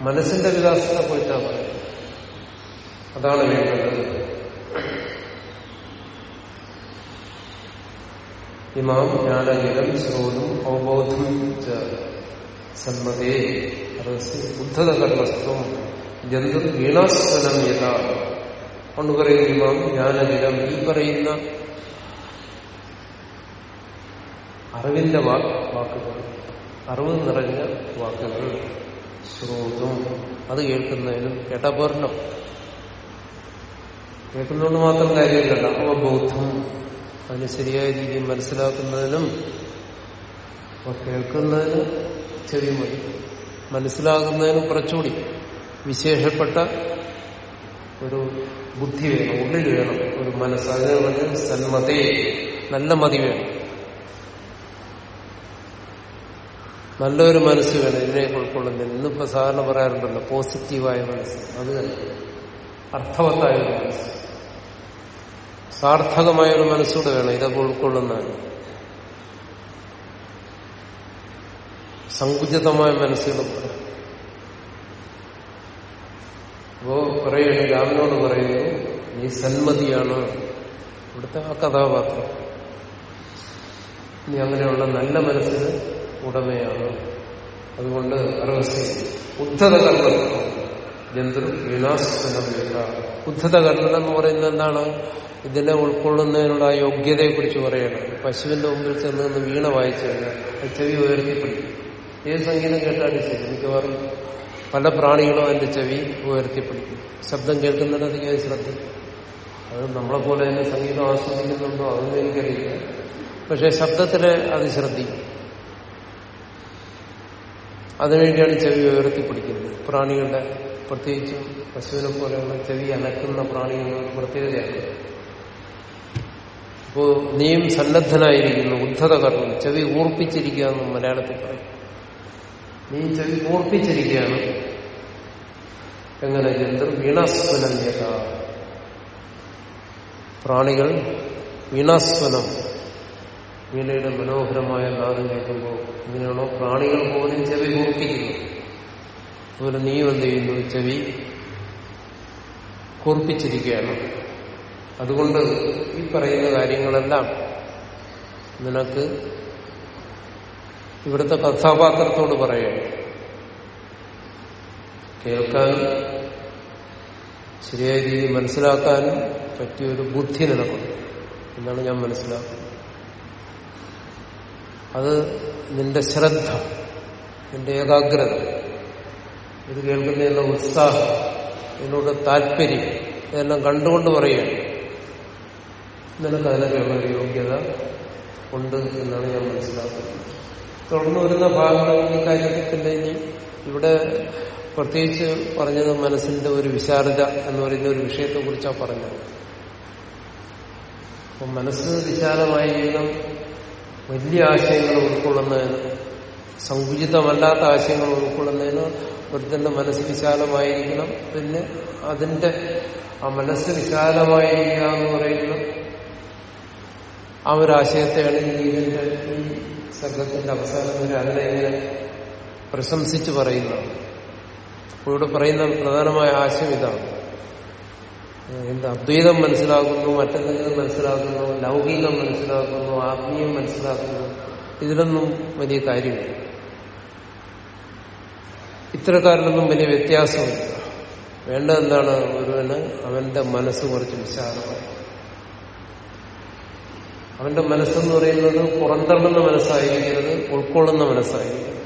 മനസ്സിന്റെ വികാസത്തെ കുറിച്ചാണ് പറയുന്നത് അതാണ് വേണ്ടത് ഇമാം ജ്ഞാനഗീരം ശ്രോതും അവബോധം സന്മതേ ബുദ്ധതകർമ്മസ്ത്വം ജന്തു വീണാസ്വനം യഥാ. കൊണ്ട് ഇമാം ജ്ഞാനഗീരം ഈ പറയുന്ന അറിവിന്റെ വാക്കുകൾ അറിവ് നിറഞ്ഞ വാക്കുകൾ ശ്രോതും. അത് കേൾക്കുന്നതിനും കേട്ടപൂർണം കേൾക്കുന്നതുകൊണ്ട് മാത്രം കാര്യമില്ലല്ലോ. അവബോധം അതിന് ശരിയായ രീതിയിൽ മനസ്സിലാക്കുന്നതിനും കേൾക്കുന്നതിന് ചെറിയ മതി. മനസ്സിലാകുന്നതിനും കുറച്ചുകൂടി വിശേഷപ്പെട്ട ഒരു ബുദ്ധി വേണം ഉള്ളിൽ വേണം ഒരു മനസ്സ്. സന്മതയെ സന്മതേ നല്ല മതി വേണം. നല്ലൊരു മനസ്സ് വേണം. ഇതിനെ ഉൾക്കൊള്ളുന്നതിന്. ഇന്നിപ്പോ സാധാരണ പറയാറുണ്ടല്ലോ പോസിറ്റീവായ മനസ്സ്. അത് അർത്ഥവത്തായ ഒരു മനസ്സ്. സാർത്ഥകമായ ഒരു മനസ്സൂടെ വേണം ഇതൊക്കെ ഉൾക്കൊള്ളുന്നതിന്. സങ്കുചിതമായ മനസ്സുകളും പറയാം അപ്പോ പറയുന്നു രാമനോട് പറയുന്നു നീ സന്മതിയാണ്. ഇവിടുത്തെ ആ കഥാപാത്രം. നീ അങ്ങനെയുള്ള നല്ല മനസ്സിന് ഉടമയാണ്. അതുകൊണ്ട് അറവസ്യ ഉദ്ധതകണ്ഠം ജന്തു വിനാശനം ഉദ്ധതകണ്ഠം എന്ന് പറയുന്നത് എന്താണ്? ഇതിനെ ഉൾക്കൊള്ളുന്നതിനുള്ള ആ യോഗ്യതയെക്കുറിച്ച് പറയണം. പശുവിന്റെ മുമ്പിൽ ചെന്ന് നിന്ന് വീണ വായിച്ചു കഴിഞ്ഞാൽ ചെവി ഉയർത്തിപ്പിടിക്കും. ഏത് സംഗീതം കേട്ടാലും ശരി മിക്കവാറും പല പ്രാണികളും അതിന്റെ ചെവി ഉയർത്തിപ്പിടിക്കും. ശബ്ദം കേൾക്കുന്നിടത്തേക്ക് അത് ശ്രദ്ധിക്കും അത് നമ്മളെ പോലെ തന്നെ സംഗീതം ആസ്വദിക്കുന്നുണ്ടോ? അതൊന്നും എനിക്കറിയില്ല. പക്ഷെ ശബ്ദത്തിൽ അത് ശ്രദ്ധിക്കും. അതിനുവേണ്ടിയാണ് ചെവി ഉയർത്തിപ്പിടിക്കുന്നത് പ്രാണികളുടെ പ്രത്യേകിച്ചും പശുവിനെ പോലെയുള്ള ചെവി അനക്കുന്ന പ്രാണികളുടെ ഒരു പ്രത്യേകതയാണ് അപ്പോ നീയും സന്നദ്ധനായിരിക്കുന്നു. ഉദ്ധത കർമ്മം ചെവി ഊർപ്പിച്ചിരിക്കുക എന്ന് മലയാളത്തിൽ പറയും. നീ ചെവി ഊർപ്പിച്ചിരിക്കുകയാണ്. എങ്ങനെ? ജന്തു വീണാസ്വനം ചെയ്ത പ്രാണികൾ വീണാസ്വനം. വീണയുടെ മനോഹരമായ നാദം കേൾക്കുമ്പോൾ ഇങ്ങനെയാണോ പ്രാണികൾ പോലും ചെവി കൂർപ്പിക്കുന്നു. അതുപോലെ നീ എന്ത് ചെയ്യുന്നു? ചെവി കൂർപ്പിച്ചിരിക്കുകയാണ്. അതുകൊണ്ട് ഈ പറയുന്ന കാര്യങ്ങളെല്ലാം നിനക്ക് ഇവിടുത്തെ കഥാപാത്രത്തോട് പറയാം. കേൾക്കാനും ശരിയായ രീതിയിൽ മനസ്സിലാക്കാനും പറ്റിയൊരു ബുദ്ധി നിനക്കുണ്ട്. എന്നാണ് ഞാൻ മനസ്സിലാക്കുന്നത്. അത് നിന്റെ ശ്രദ്ധ നിന്റെ ഏകാഗ്രത. ഇത് കേൾക്കുന്നതിനുള്ള ഉത്സാഹം ഇതിനോട് താല്പര്യം ഇതെല്ലാം കണ്ടുകൊണ്ട് പറയുകയാണ് നിനക്ക് അതിനൊക്കെയുള്ള ഒരു യോഗ്യത ഉണ്ട് എന്നാണ് ഞാൻ മനസ്സിലാക്കുന്നത്. തുടർന്ന് വരുന്ന ഭാഗങ്ങൾ ഈ കാര്യത്തിന്റെ ഇനി ഇവിടെ പ്രത്യേകിച്ച് പറഞ്ഞത് മനസ്സിന്റെ ഒരു വിശാലത എന്ന് പറയുന്ന ഒരു വിഷയത്തെ കുറിച്ചാണ് പറഞ്ഞത്. അപ്പം മനസ്സ് വിശാലമായിരിക്കണം വലിയ ആശയങ്ങൾ ഉൾക്കൊള്ളുന്നതിന് സങ്കുചിതമല്ലാത്ത ആശയങ്ങൾ ഉൾക്കൊള്ളുന്നതിന് ഒരുത്തന്റെ മനസ്സ് വിശാലമായിരിക്കണം. പിന്നെ അതിന്റെ ആ മനസ്സ് വിശാലമായിരിക്കുക എന്ന് പറയുന്ന ആ ഒരു ആശയത്തെയാണ് ഈ ഇതിന്റെ ഈ സംഘത്തിന്റെ അവസാനം ഒരു അതിനെ ഇങ്ങനെ പ്രശംസിച്ച് പറയുന്നത്. ഇവിടെ പറയുന്ന പ്രധാനമായ ആശയം ഇതാണ്. എന്ത് അദ്വൈതം മനസ്സിലാക്കുന്നു മറ്റെന്തെങ്കിലും മനസ്സിലാക്കുന്നു ലൗകികം മനസ്സിലാക്കുന്നു ആത്മീയം മനസ്സിലാക്കുന്നു. ഇതിലൊന്നും വലിയ കാര്യമില്ല. ഇത്തരക്കാരിലൊന്നും വലിയ വ്യത്യാസമില്ല. വേണ്ട എന്താണ്? ഒരുവന് അവന്റെ മനസ്സ് കുറച്ച് വിശാലമായി അവന്റെ മനസ്സെന്ന് പറയുന്നത് പുറന്തള്ളുന്ന മനസ്സായിരിക്കരുത് ഉൾക്കൊള്ളുന്ന മനസ്സായിരിക്കും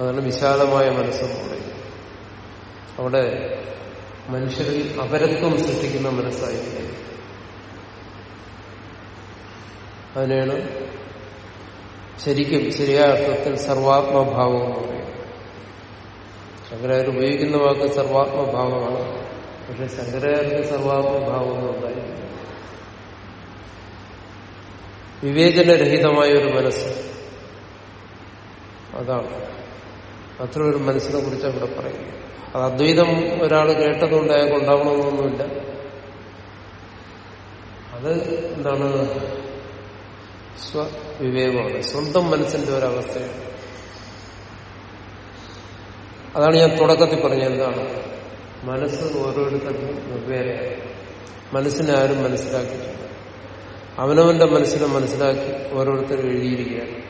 അതാണ് വിശാലമായ മനസ്സെന്ന് പറയുന്നത്. അവിടെ മനുഷ്യരിൽ അപരത്വം സൃഷ്ടിക്കുന്ന മനസ്സായിരിക്കും. അതിനാണ് ശരിക്കും ശരിയായ അർത്ഥത്തിൽ സർവാത്മഭാവം എന്ന് പറയും ശങ്കരാചാര്യ ഉപയോഗിക്കുന്ന വാക്ക് സർവാത്മഭാവമാണ്. പക്ഷെ ശങ്കരാചാര്യർക്ക് സർവാത്മഭാവം എന്നുണ്ടായിരുന്നു വിവേചനരഹിതമായ ഒരു മനസ്സ്. അതാണ്. അത്ര ഒരു മനസ്സിനെ കുറിച്ച് അവിടെ പറയുന്നത്. അത് അദ്വൈതം ഒരാൾ കേട്ടതുകൊണ്ട് അയാൾക്ക് ഉണ്ടാവണമെന്നൊന്നുമില്ല. അത് എന്താണ്? സ്വവിവേകമാണ്. സ്വന്തം മനസ്സിന്റെ ഒരവസ്ഥയാണ്. അതാണ് ഞാൻ തുടക്കത്തിൽ പറഞ്ഞത്. എന്താണ്? മനസ്സ് ഓരോരുത്തർക്കും വെവ്വേറെ മനസ്സിനെ ആരും മനസ്സിലാക്കിയിട്ടില്ല. അവനവന്റെ മനസ്സിനെ മനസ്സിലാക്കി ഓരോരുത്തരും എഴുതിയിരിക്കുകയാണ്.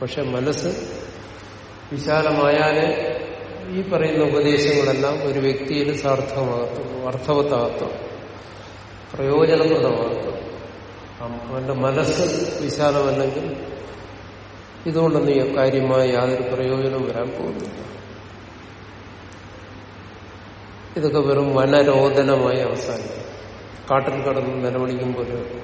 പക്ഷെ മനസ്സ് വിശാലമായാലേ ഈ പറയുന്ന ഉപദേശങ്ങളെല്ലാം ഒരു വ്യക്തിയിൽ സാർത്ഥകമാകത്തുള്ളൂ അർത്ഥവത്താകത്തുള്ളൂ പ്രയോജനപ്രദമാകത്തുള്ളൂ അവന്റെ മനസ്സ് വിശാലമല്ലെങ്കിൽ ഇതുകൊണ്ടൊന്നും കാര്യമായ യാതൊരു പ്രയോജനവും വരാൻ പോകുന്നില്ല. ഇതൊക്കെ വെറും വനരോദനമായി അവസാനിക്കും. കാട്ടിൽ കടന്ന് നിലവിളിക്കുമ്പോൾ